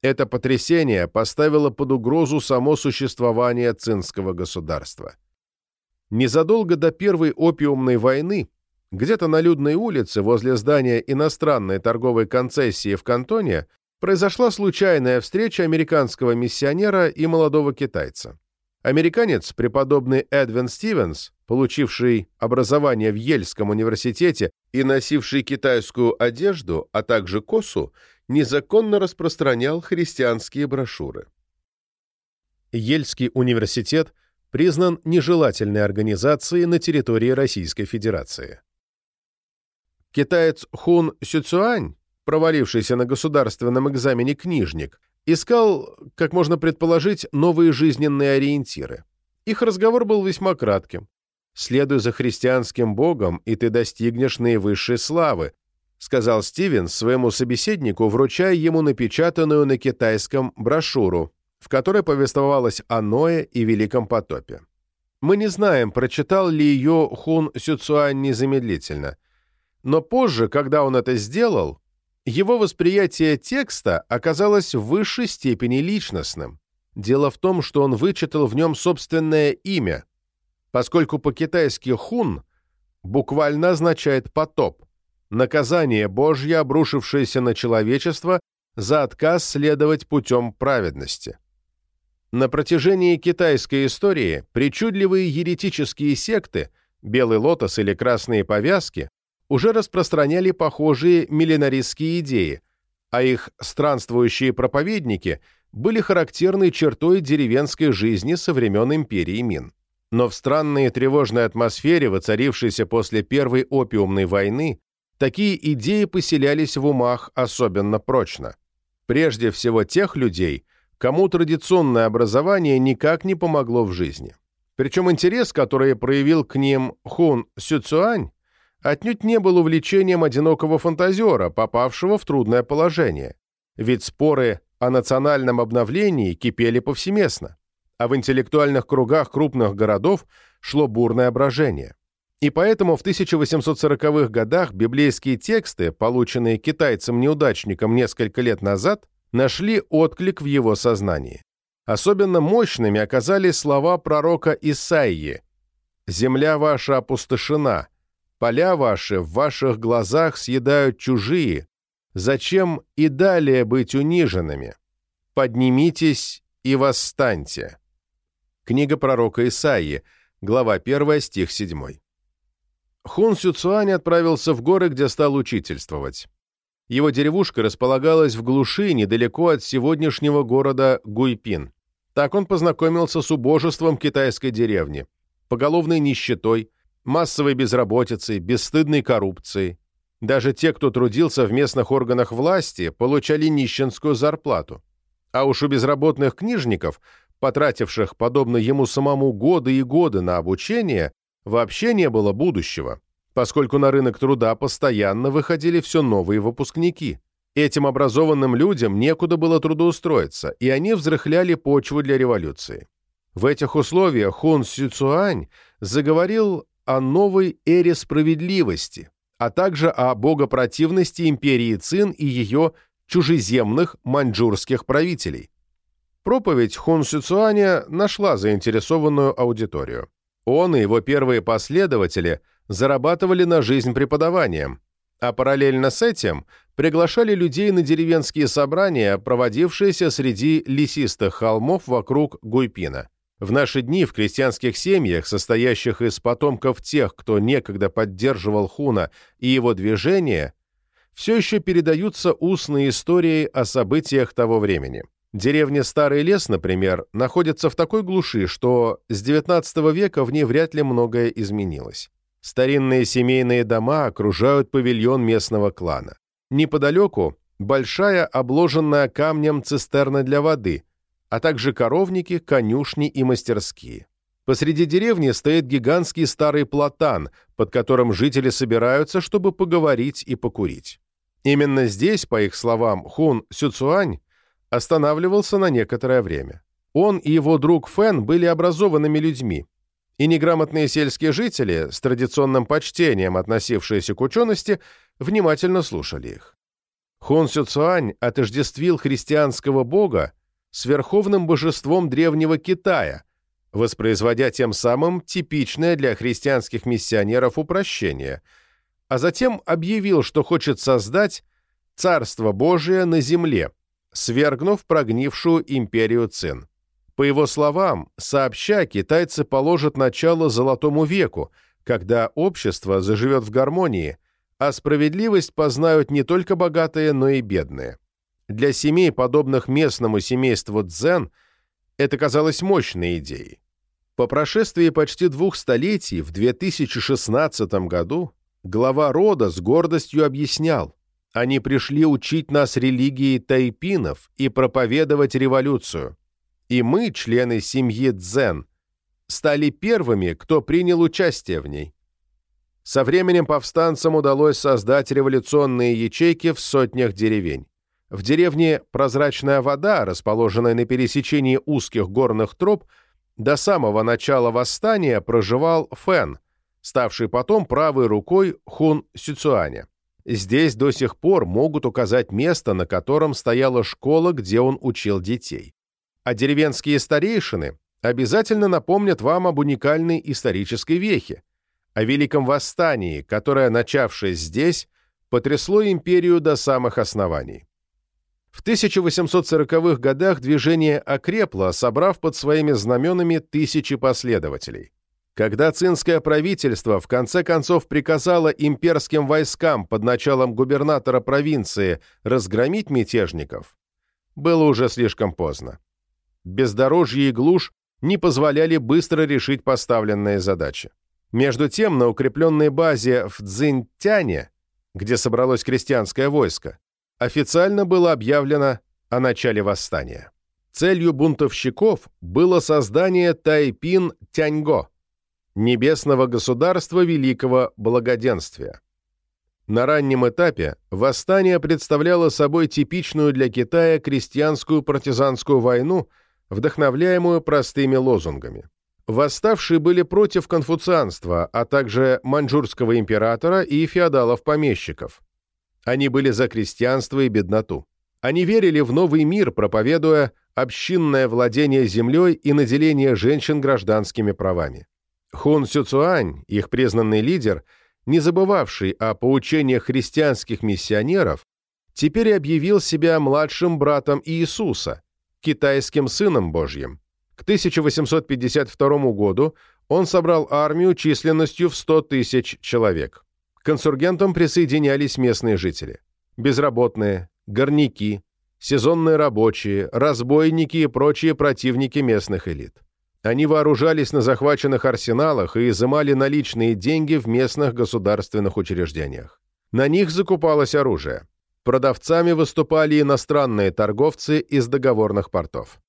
Это потрясение поставило под угрозу само существование цинского государства. Незадолго до Первой опиумной войны где-то на людной улице возле здания иностранной торговой концессии в Кантоне произошла случайная встреча американского миссионера и молодого китайца. Американец, преподобный Эдвин Стивенс, получивший образование в Ельском университете и носивший китайскую одежду, а также косу, незаконно распространял христианские брошюры. Ельский университет признан нежелательной организацией на территории Российской Федерации. Китаец Хун Сюцюань провалившийся на государственном экзамене книжник, искал, как можно предположить, новые жизненные ориентиры. Их разговор был весьма кратким. «Следуй за христианским богом, и ты достигнешь наивысшей славы», сказал Стивен своему собеседнику, вручая ему напечатанную на китайском брошюру, в которой повествовалось о Ное и Великом потопе. Мы не знаем, прочитал ли ее Хун Сюцуань незамедлительно. Но позже, когда он это сделал, его восприятие текста оказалось в высшей степени личностным. Дело в том, что он вычитал в нем собственное имя, поскольку по-китайски «хун» буквально означает «потоп», наказание Божье, обрушившееся на человечество за отказ следовать путем праведности. На протяжении китайской истории причудливые еретические секты, белый лотос или красные повязки, уже распространяли похожие миллинаристские идеи, а их странствующие проповедники были характерной чертой деревенской жизни со времен империи Мин. Но в странной и тревожной атмосфере, воцарившейся после Первой опиумной войны, такие идеи поселялись в умах особенно прочно. Прежде всего тех людей, кому традиционное образование никак не помогло в жизни. Причем интерес, который проявил к ним Хун Сюцуань, отнюдь не был увлечением одинокого фантазера, попавшего в трудное положение. Ведь споры о национальном обновлении кипели повсеместно, а в интеллектуальных кругах крупных городов шло бурное брожение. И поэтому в 1840-х годах библейские тексты, полученные китайцем-неудачником несколько лет назад, нашли отклик в его сознании. Особенно мощными оказались слова пророка Исаии «Земля ваша опустошена, поля ваши в ваших глазах съедают чужие, зачем и далее быть униженными? Поднимитесь и восстаньте». Книга пророка Исаии, глава 1, стих 7. Хун Сюцуань отправился в горы, где стал учительствовать. Его деревушка располагалась в глуши недалеко от сегодняшнего города Гуйпин. Так он познакомился с убожеством китайской деревни, поголовной нищетой, массовой безработицей, бесстыдной коррупцией. Даже те, кто трудился в местных органах власти, получали нищенскую зарплату. А уж у безработных книжников, потративших, подобно ему самому, годы и годы на обучение, вообще не было будущего, поскольку на рынок труда постоянно выходили все новые выпускники. Этим образованным людям некуда было трудоустроиться, и они взрыхляли почву для революции. В этих условиях Хун Сюцуань заговорил о новой эре справедливости, а также о богопротивности империи Цин и ее чужеземных маньчжурских правителей. Проповедь Хун Сюцуаня нашла заинтересованную аудиторию. Он и его первые последователи зарабатывали на жизнь преподаванием, а параллельно с этим приглашали людей на деревенские собрания, проводившиеся среди лесистых холмов вокруг Гуйпина. В наши дни в крестьянских семьях, состоящих из потомков тех, кто некогда поддерживал Хуна и его движение, все еще передаются устные истории о событиях того времени. Деревня Старый лес, например, находится в такой глуши, что с XIX века в ней вряд ли многое изменилось. Старинные семейные дома окружают павильон местного клана. Неподалеку большая обложенная камнем цистерна для воды, а также коровники, конюшни и мастерские. Посреди деревни стоит гигантский старый платан, под которым жители собираются, чтобы поговорить и покурить. Именно здесь, по их словам, Хун Сюцуань останавливался на некоторое время. Он и его друг Фэн были образованными людьми, и неграмотные сельские жители, с традиционным почтением относившиеся к учености, внимательно слушали их. Хун Сюцуань отождествил христианского бога с верховным божеством древнего Китая, воспроизводя тем самым типичное для христианских миссионеров упрощение, а затем объявил, что хочет создать Царство Божие на земле – свергнув прогнившую империю Цин. По его словам, сообща китайцы положат начало Золотому веку, когда общество заживет в гармонии, а справедливость познают не только богатые, но и бедные. Для семей, подобных местному семейству Цзэн, это казалось мощной идеей. По прошествии почти двух столетий, в 2016 году, глава рода с гордостью объяснял, они пришли учить нас религии тайпинов и проповедовать революцию. И мы, члены семьи Дзен, стали первыми, кто принял участие в ней. Со временем повстанцам удалось создать революционные ячейки в сотнях деревень. В деревне Прозрачная вода, расположенная на пересечении узких горных троп, до самого начала восстания проживал Фэн, ставший потом правой рукой Хун Сюцуаня. Здесь до сих пор могут указать место, на котором стояла школа, где он учил детей. А деревенские старейшины обязательно напомнят вам об уникальной исторической вехе, о Великом Восстании, которое, начавшись здесь, потрясло империю до самых оснований. В 1840-х годах движение окрепло, собрав под своими знаменами тысячи последователей. Когда цинское правительство в конце концов приказало имперским войскам под началом губернатора провинции разгромить мятежников, было уже слишком поздно. Бездорожье и глушь не позволяли быстро решить поставленные задачи. Между тем, на укрепленной базе в Цзиньтяне, где собралось крестьянское войско, официально было объявлено о начале восстания. Целью бунтовщиков было создание Тайпин-Тяньго – небесного государства Великого Благоденствия. На раннем этапе восстание представляло собой типичную для Китая крестьянскую партизанскую войну, вдохновляемую простыми лозунгами. Восставшие были против конфуцианства, а также маньчжурского императора и феодалов-помещиков. Они были за крестьянство и бедноту. Они верили в новый мир, проповедуя общинное владение землей и наделение женщин гражданскими правами. Хун Сюцуань, их признанный лидер, не забывавший о поучениях христианских миссионеров, теперь объявил себя младшим братом Иисуса, китайским сыном Божьим. К 1852 году он собрал армию численностью в 100 тысяч человек. К консургентам присоединялись местные жители. Безработные, горняки, сезонные рабочие, разбойники и прочие противники местных элит. Они вооружались на захваченных арсеналах и изымали наличные деньги в местных государственных учреждениях. На них закупалось оружие. Продавцами выступали иностранные торговцы из договорных портов.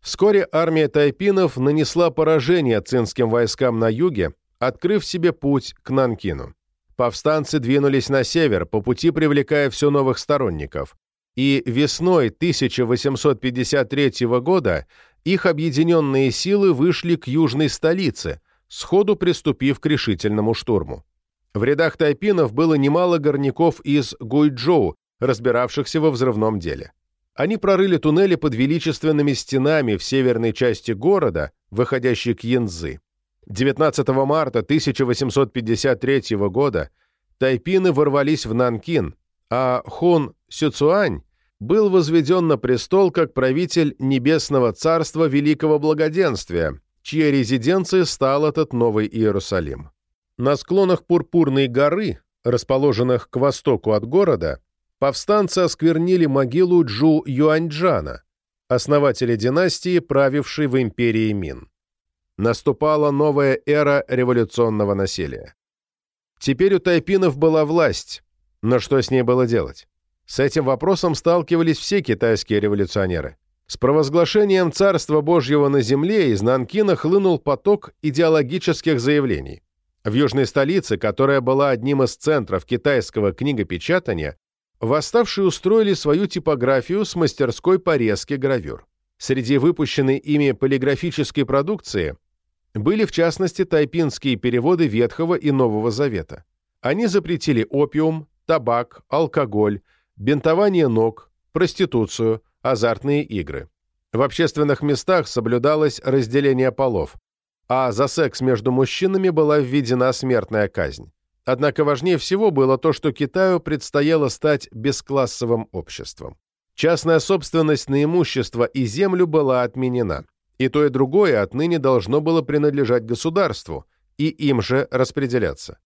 Вскоре армия тайпинов нанесла поражение цинским войскам на юге, открыв себе путь к Нанкину. Повстанцы двинулись на север, по пути привлекая все новых сторонников, и весной 1853 года их объединенные силы вышли к южной столице, сходу приступив к решительному штурму. В рядах тайпинов было немало горняков из Гуйчжоу, разбиравшихся во взрывном деле. Они прорыли туннели под величественными стенами в северной части города, выходящей к Янзы. 19 марта 1853 года тайпины ворвались в Нанкин, а Хун Сюцуань был возведен на престол как правитель Небесного Царства Великого Благоденствия, чьей резиденцией стал этот Новый Иерусалим. На склонах Пурпурной горы, расположенных к востоку от города, повстанцы осквернили могилу Джу Юаньджана, основателя династии, правившей в империи Мин наступала новая эра революционного насилия. Теперь у тайпинов была власть, но что с ней было делать? С этим вопросом сталкивались все китайские революционеры. С провозглашением Царства Божьего на земле из Нанкина хлынул поток идеологических заявлений. В южной столице, которая была одним из центров китайского книгопечатания, восставшие устроили свою типографию с мастерской порезки гравюр. Среди выпущенной ими полиграфической продукции были в частности тайпинские переводы Ветхого и Нового Завета. Они запретили опиум, табак, алкоголь, бинтование ног, проституцию, азартные игры. В общественных местах соблюдалось разделение полов, а за секс между мужчинами была введена смертная казнь. Однако важнее всего было то, что Китаю предстояло стать бесклассовым обществом. Частная собственность на имущество и землю была отменена. И то, и другое отныне должно было принадлежать государству и им же распределяться.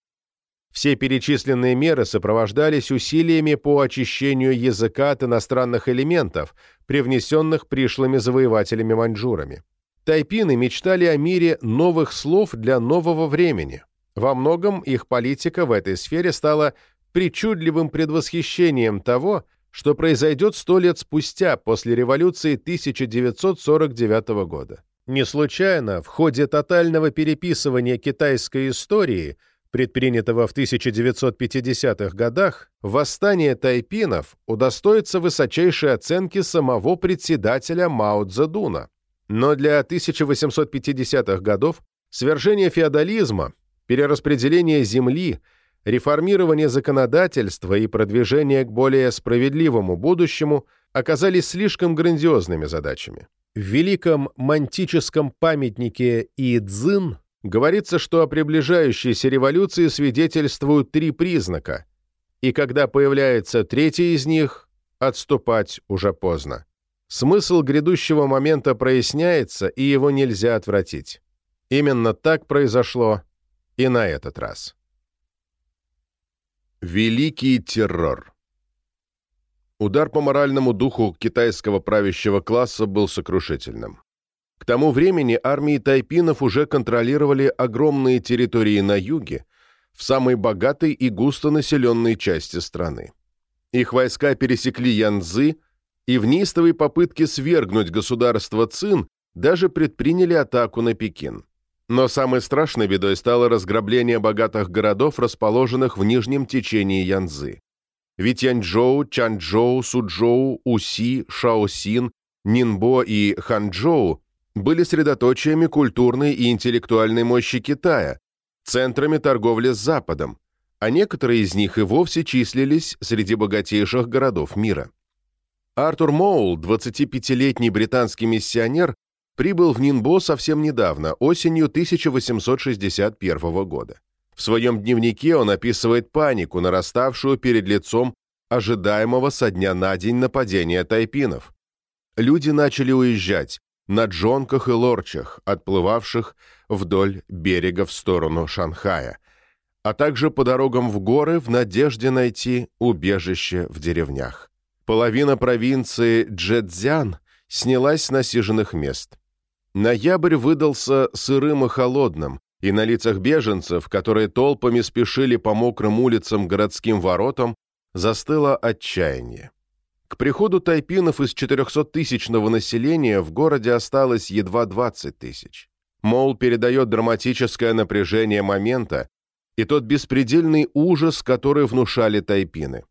Все перечисленные меры сопровождались усилиями по очищению языка от иностранных элементов, привнесенных пришлыми завоевателями-маньчжурами. Тайпины мечтали о мире новых слов для нового времени. Во многом их политика в этой сфере стала причудливым предвосхищением того, что произойдет сто лет спустя, после революции 1949 года. Не случайно, в ходе тотального переписывания китайской истории, предпринятого в 1950-х годах, восстание тайпинов удостоится высочайшей оценки самого председателя Мао Цзэдуна. Но для 1850-х годов свержение феодализма, перераспределение земли – реформирование законодательства и продвижение к более справедливому будущему оказались слишком грандиозными задачами. В великом мантическом памятнике Идзин говорится, что о приближающейся революции свидетельствуют три признака, и когда появляется третий из них, отступать уже поздно. Смысл грядущего момента проясняется, и его нельзя отвратить. Именно так произошло и на этот раз. Великий террор Удар по моральному духу китайского правящего класса был сокрушительным. К тому времени армии тайпинов уже контролировали огромные территории на юге, в самой богатой и густонаселенной части страны. Их войска пересекли Янцзы и в неистовой попытке свергнуть государство Цин даже предприняли атаку на Пекин. Но самой страшной бедой стало разграбление богатых городов, расположенных в нижнем течении Янзы. Ведь Янчжоу, Чанчжоу, Суджоу, Уси, Шаосин, Нинбо и Ханчжоу были средоточиями культурной и интеллектуальной мощи Китая, центрами торговли с Западом, а некоторые из них и вовсе числились среди богатейших городов мира. Артур Моул, 25-летний британский миссионер, прибыл в Нинбо совсем недавно, осенью 1861 года. В своем дневнике он описывает панику, нараставшую перед лицом ожидаемого со дня на день нападения тайпинов. Люди начали уезжать на джонках и лорчах, отплывавших вдоль берега в сторону Шанхая, а также по дорогам в горы в надежде найти убежище в деревнях. Половина провинции Джэцзян снялась с насиженных мест. Ноябрь выдался сырым и холодным, и на лицах беженцев, которые толпами спешили по мокрым улицам городским воротам, застыло отчаяние. К приходу тайпинов из 400-тысячного населения в городе осталось едва 20 тысяч. Мол передает драматическое напряжение момента и тот беспредельный ужас, который внушали тайпины.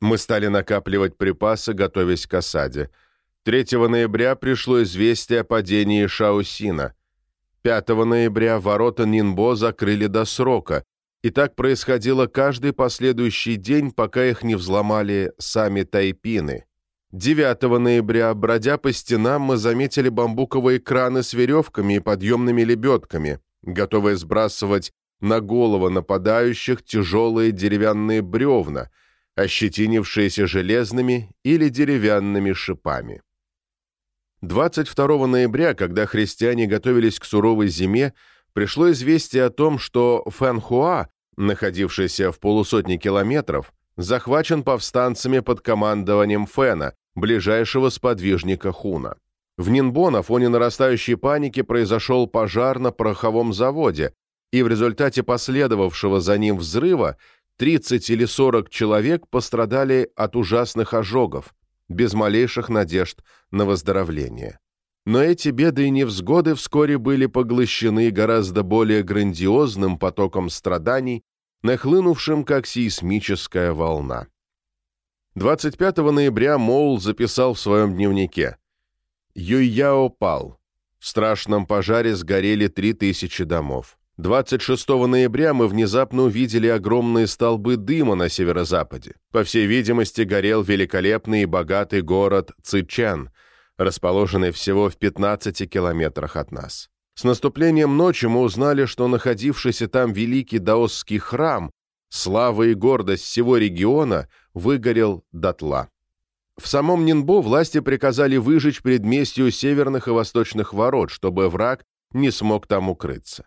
Мы стали накапливать припасы, готовясь к осаде – 3 ноября пришло известие о падении Шаосина. 5 ноября ворота Нинбо закрыли до срока, и так происходило каждый последующий день, пока их не взломали сами тайпины. 9 ноября, бродя по стенам, мы заметили бамбуковые краны с веревками и подъемными лебедками, готовые сбрасывать на головы нападающих тяжелые деревянные бревна, ощетинившиеся железными или деревянными шипами. 22 ноября, когда христиане готовились к суровой зиме, пришло известие о том, что Фэнхуа, находившийся в полусотни километров, захвачен повстанцами под командованием Фэна, ближайшего сподвижника Хуна. В Нинбо на фоне нарастающей паники произошел пожар на пороховом заводе, и в результате последовавшего за ним взрыва 30 или 40 человек пострадали от ужасных ожогов, без малейших надежд на выздоровление. Но эти беды и невзгоды вскоре были поглощены гораздо более грандиозным потоком страданий, нахлынувшим как сейсмическая волна. 25 ноября Моул записал в своем дневнике «Юйяо пал. В страшном пожаре сгорели 3000 домов. 26 ноября мы внезапно увидели огромные столбы дыма на северо-западе. По всей видимости, горел великолепный и богатый город Цичан, расположенный всего в 15 километрах от нас. С наступлением ночи мы узнали, что находившийся там великий даосский храм, слава и гордость всего региона, выгорел дотла. В самом Нинбо власти приказали выжечь предместью северных и восточных ворот, чтобы враг не смог там укрыться.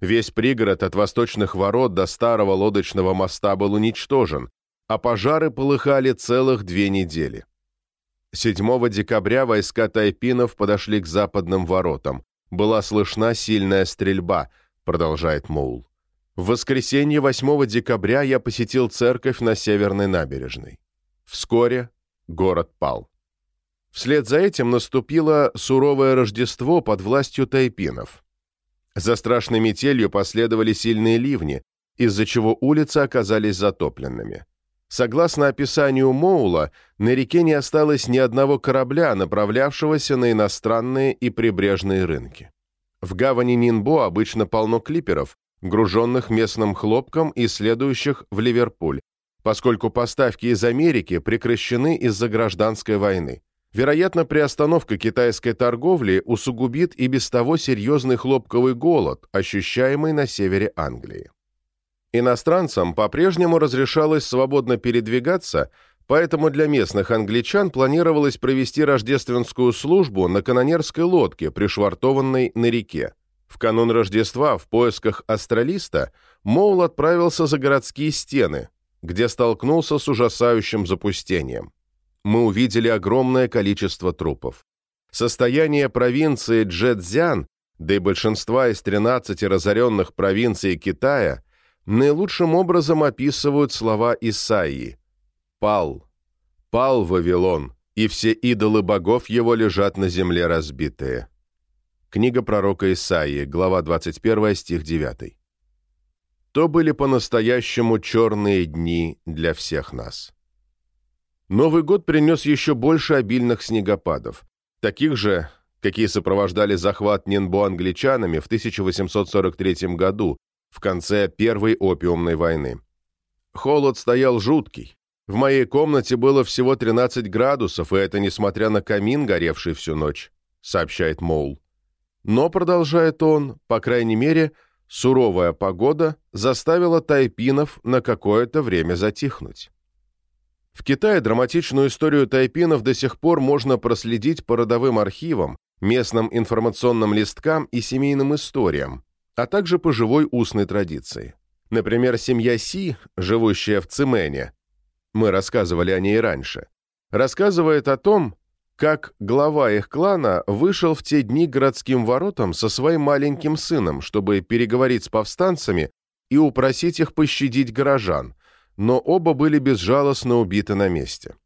Весь пригород от восточных ворот до старого лодочного моста был уничтожен, а пожары полыхали целых две недели. 7 декабря войска тайпинов подошли к западным воротам. Была слышна сильная стрельба, продолжает Моул. В воскресенье 8 декабря я посетил церковь на Северной набережной. Вскоре город пал. Вслед за этим наступило суровое Рождество под властью тайпинов. За страшной метелью последовали сильные ливни, из-за чего улицы оказались затопленными. Согласно описанию Моула, на реке не осталось ни одного корабля, направлявшегося на иностранные и прибрежные рынки. В гавани Нинбо обычно полно клиперов, груженных местным хлопком и следующих в Ливерпуль, поскольку поставки из Америки прекращены из-за гражданской войны. Вероятно, приостановка китайской торговли усугубит и без того серьезный хлопковый голод, ощущаемый на севере Англии. Иностранцам по-прежнему разрешалось свободно передвигаться, поэтому для местных англичан планировалось провести рождественскую службу на канонерской лодке, пришвартованной на реке. В канун Рождества в поисках астралиста Моул отправился за городские стены, где столкнулся с ужасающим запустением мы увидели огромное количество трупов. Состояние провинции Джэцзян, да и большинства из 13 разоренных провинций Китая, наилучшим образом описывают слова Исаии. «Пал, пал Вавилон, и все идолы богов его лежат на земле разбитые». Книга пророка Исаии, глава 21, стих 9. То были по-настоящему черные дни для всех нас. Новый год принес еще больше обильных снегопадов, таких же, какие сопровождали захват Нинбо англичанами в 1843 году, в конце Первой опиумной войны. Холод стоял жуткий. В моей комнате было всего 13 градусов, и это несмотря на камин, горевший всю ночь, сообщает Моул. Но, продолжает он, по крайней мере, суровая погода заставила тайпинов на какое-то время затихнуть. В Китае драматичную историю тайпинов до сих пор можно проследить по родовым архивам, местным информационным листкам и семейным историям, а также по живой устной традиции. Например, семья Си, живущая в Цимене, мы рассказывали о ней раньше, рассказывает о том, как глава их клана вышел в те дни городским воротам со своим маленьким сыном, чтобы переговорить с повстанцами и упросить их пощадить горожан, но оба были безжалостно убиты на месте.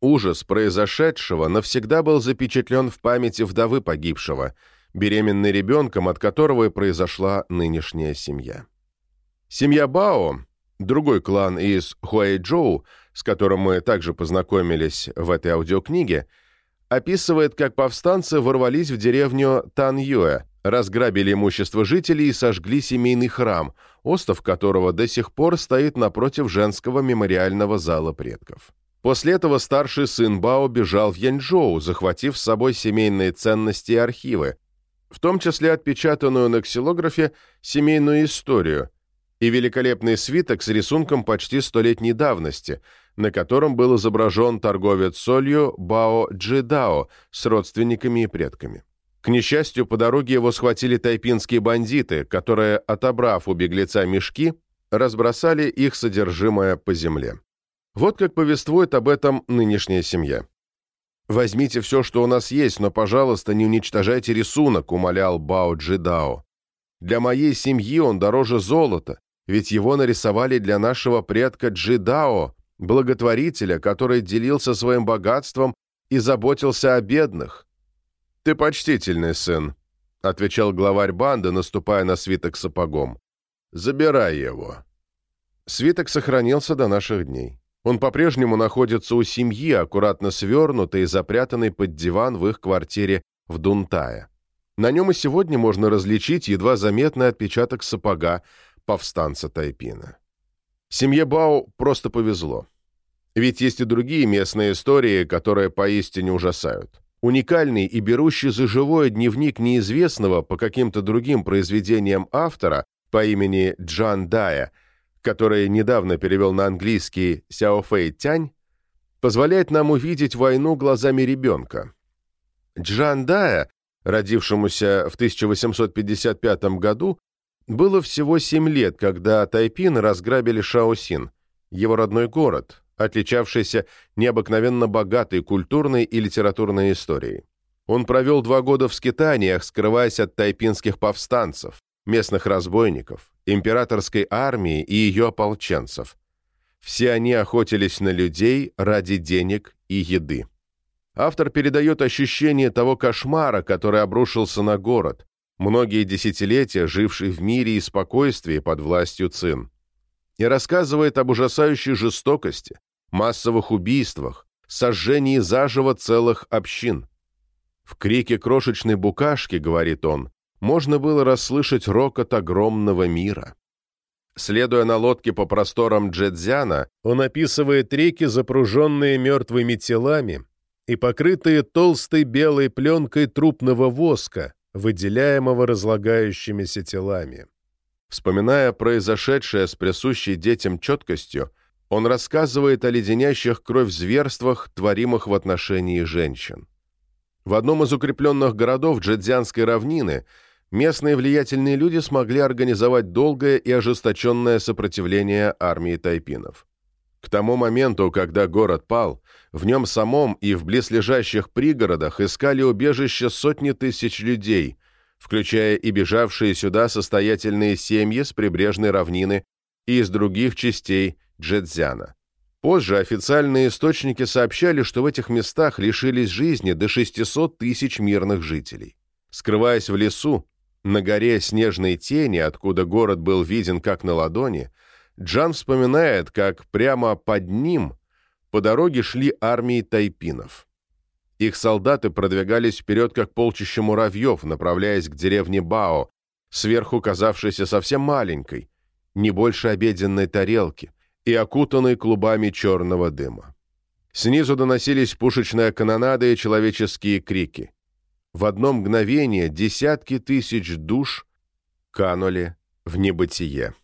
Ужас произошедшего навсегда был запечатлен в памяти вдовы погибшего, беременной ребенком, от которого и произошла нынешняя семья. Семья Бао, другой клан из Хуайчжоу, с которым мы также познакомились в этой аудиокниге, описывает, как повстанцы ворвались в деревню Таньюэ, разграбили имущество жителей и сожгли семейный храм, остов которого до сих пор стоит напротив женского мемориального зала предков. После этого старший сын Бао бежал в Янчжоу, захватив с собой семейные ценности и архивы, в том числе отпечатанную на ксилографе семейную историю и великолепный свиток с рисунком почти столетней давности, на котором был изображен торговец солью Бао Джидао с родственниками и предками. К несчастью, по дороге его схватили тайпинские бандиты, которые, отобрав у беглеца мешки, разбросали их содержимое по земле. Вот как повествует об этом нынешняя семья. «Возьмите все, что у нас есть, но, пожалуйста, не уничтожайте рисунок», — умолял Бао Джидао. «Для моей семьи он дороже золота, ведь его нарисовали для нашего предка Джидао, благотворителя, который делился своим богатством и заботился о бедных». «Ты почтительный сын», — отвечал главарь банды, наступая на свиток сапогом. «Забирай его». Свиток сохранился до наших дней. Он по-прежнему находится у семьи, аккуратно свернутый и запрятанный под диван в их квартире в Дунтае. На нем и сегодня можно различить едва заметный отпечаток сапога повстанца Тайпина. Семье Бао просто повезло. Ведь есть и другие местные истории, которые поистине ужасают. Уникальный и берущий за живое дневник неизвестного по каким-то другим произведениям автора по имени Джан Дая – который недавно перевел на английский Сяо Фэй Тянь, позволяет нам увидеть войну глазами ребенка. Джан Дая, родившемуся в 1855 году, было всего 7 лет, когда Тайпин разграбили Шаосин, его родной город, отличавшийся необыкновенно богатой культурной и литературной историей. Он провел два года в скитаниях, скрываясь от тайпинских повстанцев, местных разбойников, императорской армии и ее ополченцев. Все они охотились на людей ради денег и еды. Автор передает ощущение того кошмара, который обрушился на город, многие десятилетия живший в мире и спокойствии под властью Цин, и рассказывает об ужасающей жестокости, массовых убийствах, сожжении заживо целых общин. В крике крошечной букашки, говорит он, можно было расслышать рокот огромного мира. Следуя на лодке по просторам Джедзяна, он описывает реки, запруженные мертвыми телами и покрытые толстой белой пленкой трупного воска, выделяемого разлагающимися телами. Вспоминая произошедшее с присущей детям четкостью, он рассказывает о леденящих кровь зверствах, творимых в отношении женщин. В одном из укрепленных городов Джедзянской равнины местные влиятельные люди смогли организовать долгое и ожесточенное сопротивление армии тайпинов. К тому моменту, когда город пал, в нем самом и в близлежащих пригородах искали убежище сотни тысяч людей, включая и бежавшие сюда состоятельные семьи с прибрежной равнины и из других частей Джедзяна. Позже официальные источники сообщали, что в этих местах лишились жизни до 600 тысяч мирных жителей. Скрываясь в лесу, на горе снежной тени, откуда город был виден как на ладони, Джан вспоминает, как прямо под ним по дороге шли армии тайпинов. Их солдаты продвигались вперед, как полчища муравьев, направляясь к деревне Бао, сверху казавшейся совсем маленькой, не больше обеденной тарелки, и окутанной клубами черного дыма. Снизу доносились пушечная канонада и человеческие крики. В одно мгновение десятки тысяч душ канули в небытие.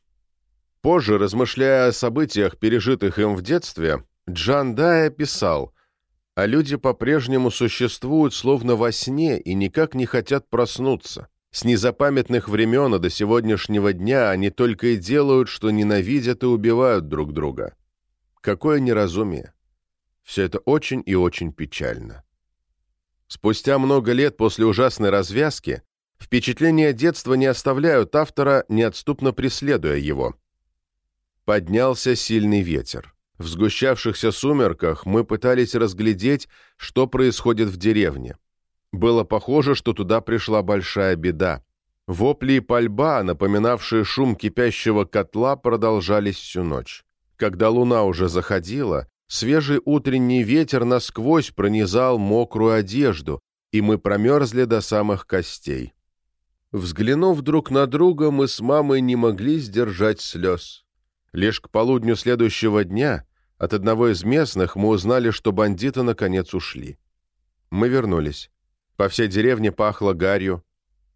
Позже, размышляя о событиях, пережитых им в детстве, Джан Дая писал, «А люди по-прежнему существуют словно во сне и никак не хотят проснуться. С незапамятных времен и до сегодняшнего дня они только и делают, что ненавидят и убивают друг друга. Какое неразумие! Все это очень и очень печально». Спустя много лет после ужасной развязки впечатления детства не оставляют автора, неотступно преследуя его. Поднялся сильный ветер. В сгущавшихся сумерках мы пытались разглядеть, что происходит в деревне. Было похоже, что туда пришла большая беда. Вопли и пальба, напоминавшие шум кипящего котла, продолжались всю ночь. Когда луна уже заходила, свежий утренний ветер насквозь пронизал мокрую одежду, и мы промерзли до самых костей. Взглянув друг на друга, мы с мамой не могли сдержать слез. Лишь к полудню следующего дня от одного из местных мы узнали, что бандиты наконец ушли. Мы вернулись. По всей деревне пахло гарью.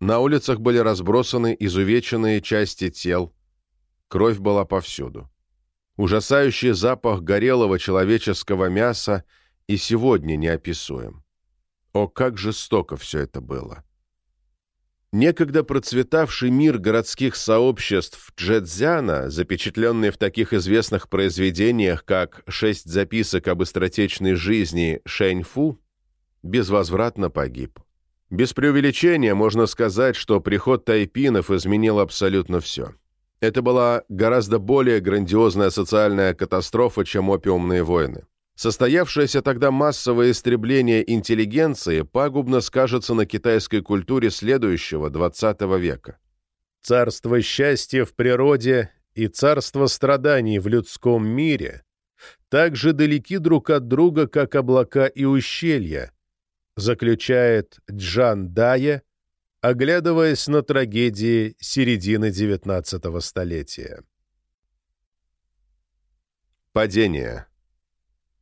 На улицах были разбросаны изувеченные части тел. Кровь была повсюду. Ужасающий запах горелого человеческого мяса и сегодня неописуем. О, как жестоко все это было! Некогда процветавший мир городских сообществ Джедзяна, запечатленный в таких известных произведениях, как «Шесть записок об быстротечной жизни» Шэньфу, безвозвратно погиб. Без преувеличения можно сказать, что приход тайпинов изменил абсолютно все. Это была гораздо более грандиозная социальная катастрофа, чем опиумные войны. Состоявшееся тогда массовое истребление интеллигенции пагубно скажется на китайской культуре следующего XX века. Царство счастья в природе и царство страданий в людском мире так же далеки друг от друга, как облака и ущелья, заключает Джан Дая, оглядываясь на трагедии середины XIX столетия. Падение.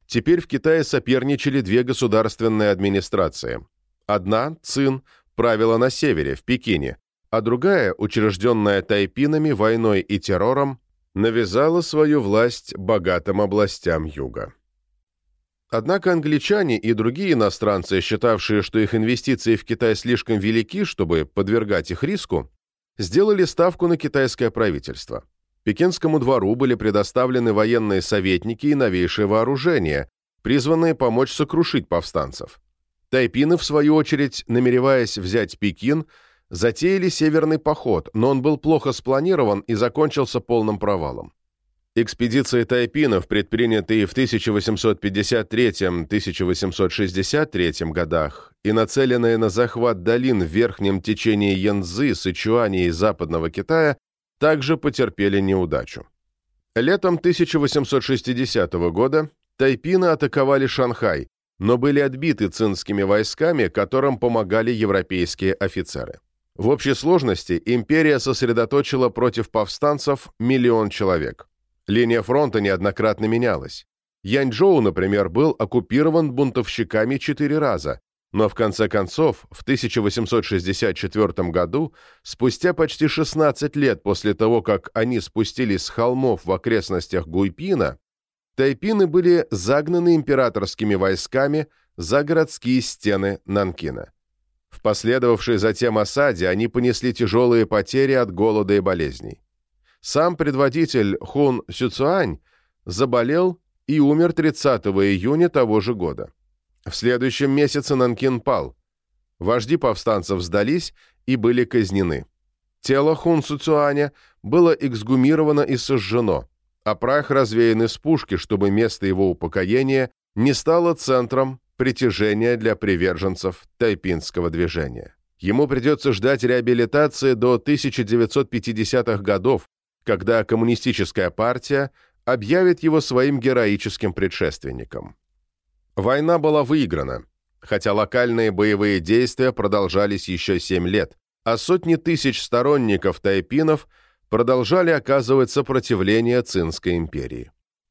Теперь в Китае соперничали две государственные администрации. Одна, ЦИН, правила на севере, в Пекине, а другая, учрежденная тайпинами, войной и террором, навязала свою власть богатым областям юга. Однако англичане и другие иностранцы, считавшие, что их инвестиции в Китай слишком велики, чтобы подвергать их риску, сделали ставку на китайское правительство. Пекинскому двору были предоставлены военные советники и новейшее вооружение, призванные помочь сокрушить повстанцев. Тайпины, в свою очередь, намереваясь взять Пекин, затеяли северный поход, но он был плохо спланирован и закончился полным провалом. Экспедиции тайпинов, предпринятые в 1853-1863 годах и нацеленные на захват долин в верхнем течении Янцзы, Сычуани и Западного Китая, также потерпели неудачу. Летом 1860 года тайпины атаковали Шанхай, но были отбиты цинскими войсками, которым помогали европейские офицеры. В общей сложности империя сосредоточила против повстанцев миллион человек. Линия фронта неоднократно менялась. Яньчжоу, например, был оккупирован бунтовщиками четыре раза, но в конце концов, в 1864 году, спустя почти 16 лет после того, как они спустились с холмов в окрестностях Гуйпина, тайпины были загнаны императорскими войсками за городские стены Нанкина. В последовавшей затем осаде они понесли тяжелые потери от голода и болезней. Сам предводитель Хун Сюцуань заболел и умер 30 июня того же года. В следующем месяце Нанкин пал. Вожди повстанцев сдались и были казнены. Тело Хун Суцуаня было эксгумировано и сожжено, а прах развеян из пушки, чтобы место его упокоения не стало центром притяжения для приверженцев тайпинского движения. ему придется ждать реабилитации до 1950-х годов, когда коммунистическая партия объявит его своим героическим предшественником. Война была выиграна, хотя локальные боевые действия продолжались еще 7 лет, а сотни тысяч сторонников тайпинов продолжали оказывать сопротивление Цинской империи.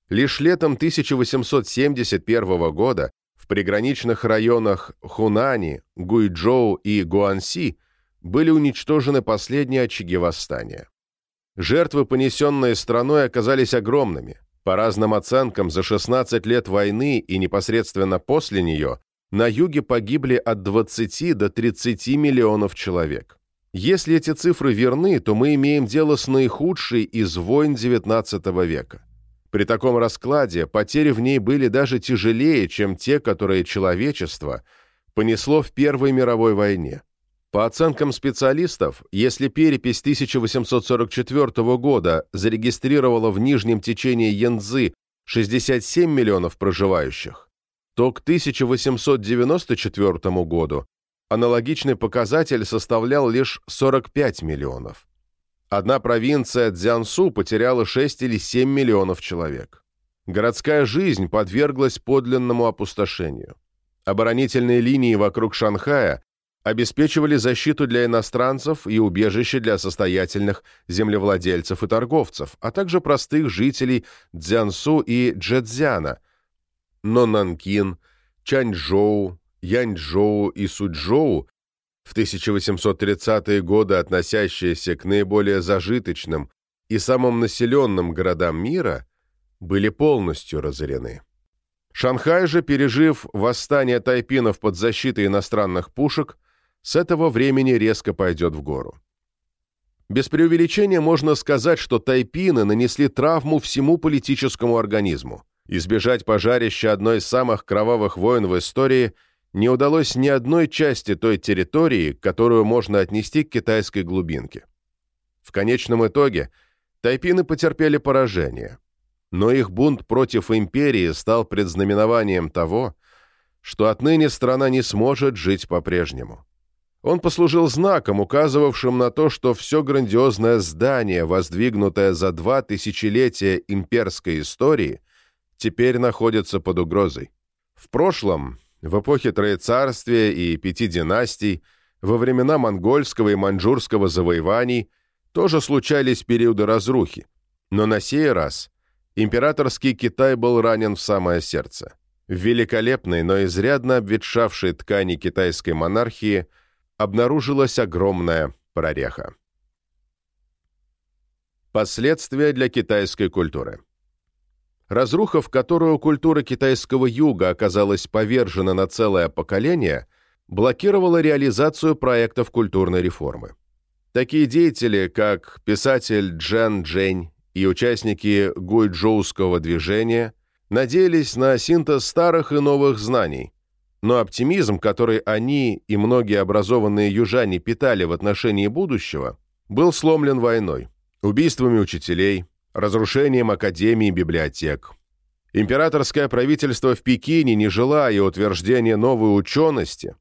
Лишь летом 1871 года в приграничных районах Хунани, Гуйчжоу и Гуанси были уничтожены последние очаги восстания. Жертвы, понесенные страной, оказались огромными. По разным оценкам, за 16 лет войны и непосредственно после нее на юге погибли от 20 до 30 миллионов человек. Если эти цифры верны, то мы имеем дело с наихудшей из войн XIX века. При таком раскладе потери в ней были даже тяжелее, чем те, которые человечество понесло в Первой мировой войне. По оценкам специалистов, если перепись 1844 года зарегистрировала в нижнем течении Янцзы 67 миллионов проживающих, то к 1894 году аналогичный показатель составлял лишь 45 миллионов. Одна провинция Цзянсу потеряла 6 или 7 миллионов человек. Городская жизнь подверглась подлинному опустошению. Оборонительные линии вокруг Шанхая обеспечивали защиту для иностранцев и убежище для состоятельных землевладельцев и торговцев, а также простых жителей Цзянсу и Джэцзяна. Но Нанкин, Чанчжоу, Яньчжоу и Суджоу в 1830-е годы относящиеся к наиболее зажиточным и самым населенным городам мира, были полностью разорены. Шанхай же, пережив восстание тайпинов под защитой иностранных пушек, с этого времени резко пойдет в гору. Без преувеличения можно сказать, что тайпины нанесли травму всему политическому организму. Избежать пожарища одной из самых кровавых войн в истории не удалось ни одной части той территории, которую можно отнести к китайской глубинке. В конечном итоге тайпины потерпели поражение, но их бунт против империи стал предзнаменованием того, что отныне страна не сможет жить по-прежнему. Он послужил знаком, указывавшим на то, что все грандиозное здание, воздвигнутое за два тысячелетия имперской истории, теперь находится под угрозой. В прошлом, в эпохе Троецарствия и Пяти династий, во времена монгольского и маньчжурского завоеваний тоже случались периоды разрухи, но на сей раз императорский Китай был ранен в самое сердце. В великолепной, но изрядно обветшавшей ткани китайской монархии – обнаружилась огромная прореха. Последствия для китайской культуры. Разруха, в которую культура китайского юга оказалась повержена на целое поколение, блокировала реализацию проектов культурной реформы. Такие деятели, как писатель Джан Джень и участники гуйчжоуского движения, надеялись на синтез старых и новых знаний, но оптимизм, который они и многие образованные южане питали в отношении будущего, был сломлен войной, убийствами учителей, разрушением академий и библиотек. Императорское правительство в Пекине, не желая утверждения новой учености,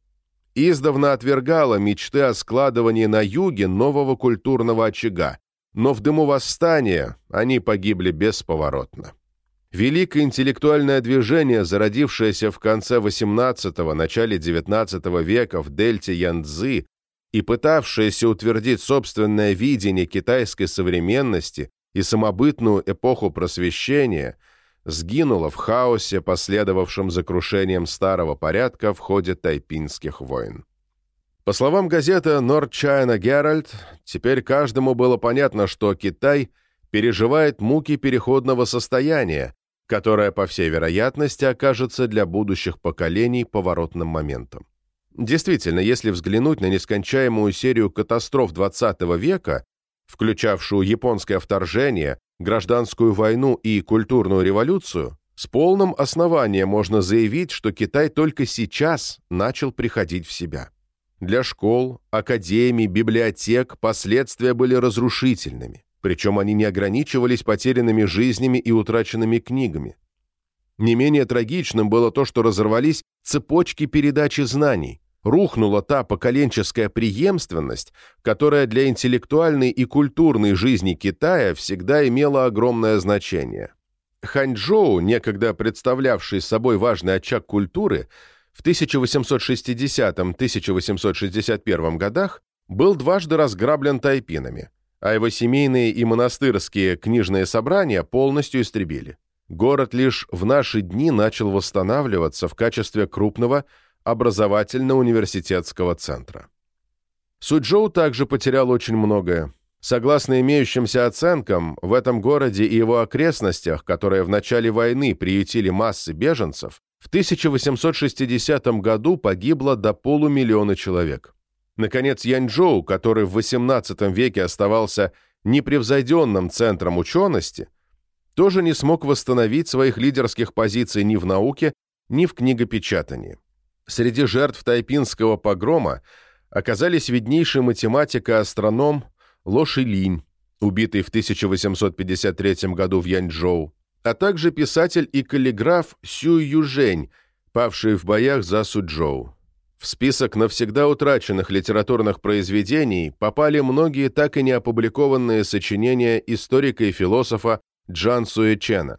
издавна отвергало мечты о складывании на юге нового культурного очага, но в дыму восстания они погибли бесповоротно. Великое интеллектуальное движение, зародившееся в конце XVIII – начале XIX века в дельте Янцзы и пытавшееся утвердить собственное видение китайской современности и самобытную эпоху просвещения, сгинуло в хаосе, последовавшем за крушением старого порядка в ходе тайпинских войн. По словам газеты North China Herald, теперь каждому было понятно, что Китай переживает муки переходного состояния, которая, по всей вероятности, окажется для будущих поколений поворотным моментом. Действительно, если взглянуть на нескончаемую серию катастроф XX века, включавшую японское вторжение, гражданскую войну и культурную революцию, с полным основанием можно заявить, что Китай только сейчас начал приходить в себя. Для школ, академий, библиотек последствия были разрушительными. Причем они не ограничивались потерянными жизнями и утраченными книгами. Не менее трагичным было то, что разорвались цепочки передачи знаний. рухнула та поколенческая преемственность, которая для интеллектуальной и культурной жизни Китая всегда имела огромное значение. Ханчжоу, некогда представлявший собой важный очаг культуры, в 1860-1861 годах был дважды разграблен тайпинами, а его семейные и монастырские книжные собрания полностью истребили. Город лишь в наши дни начал восстанавливаться в качестве крупного образовательно-университетского центра. Суджоу также потерял очень многое. Согласно имеющимся оценкам, в этом городе и его окрестностях, которые в начале войны приютили массы беженцев, в 1860 году погибло до полумиллиона человек. Наконец, Янчжоу, который в XVIII веке оставался непревзойденным центром учености, тоже не смог восстановить своих лидерских позиций ни в науке, ни в книгопечатании. Среди жертв тайпинского погрома оказались виднейший математик и астроном Ло Шилинь, убитый в 1853 году в Янчжоу, а также писатель и каллиграф Сю Южень, павший в боях за Суджоу. В список навсегда утраченных литературных произведений попали многие так и не опубликованные сочинения историка и философа Джан Суэчена.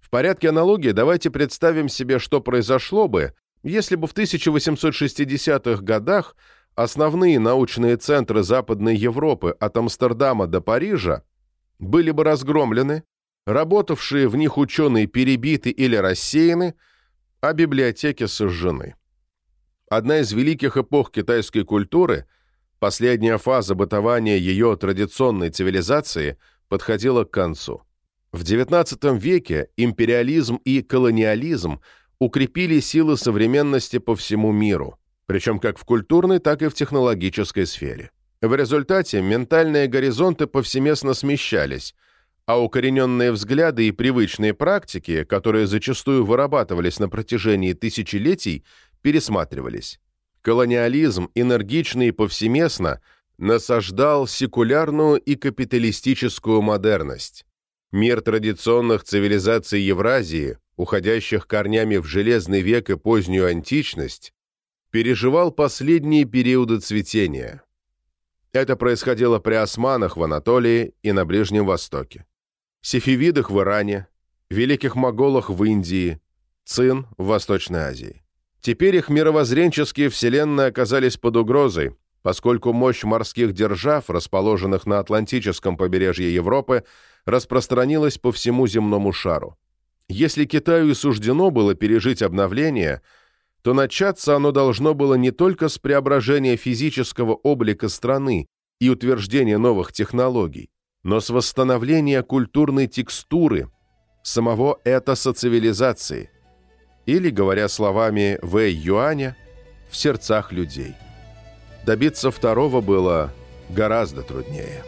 В порядке аналогии давайте представим себе, что произошло бы, если бы в 1860-х годах основные научные центры Западной Европы от Амстердама до Парижа были бы разгромлены, работавшие в них ученые перебиты или рассеяны, а библиотеки сожжены. Одна из великих эпох китайской культуры, последняя фаза бытования ее традиционной цивилизации, подходила к концу. В XIX веке империализм и колониализм укрепили силы современности по всему миру, причем как в культурной, так и в технологической сфере. В результате ментальные горизонты повсеместно смещались, а укорененные взгляды и привычные практики, которые зачастую вырабатывались на протяжении тысячелетий, пересматривались. Колониализм энергично и повсеместно насаждал секулярную и капиталистическую модерность. Мир традиционных цивилизаций Евразии, уходящих корнями в Железный век и позднюю античность, переживал последние периоды цветения. Это происходило при османах в Анатолии и на Ближнем Востоке, сефевидах в Иране, великих моголах в Индии, цин в Восточной Азии. Теперь их мировоззренческие вселенные оказались под угрозой, поскольку мощь морских держав, расположенных на Атлантическом побережье Европы, распространилась по всему земному шару. Если Китаю и суждено было пережить обновление, то начаться оно должно было не только с преображения физического облика страны и утверждения новых технологий, но с восстановления культурной текстуры, самого этоса цивилизации, или, говоря словами Вэй Юаня, в сердцах людей. Добиться второго было гораздо труднее.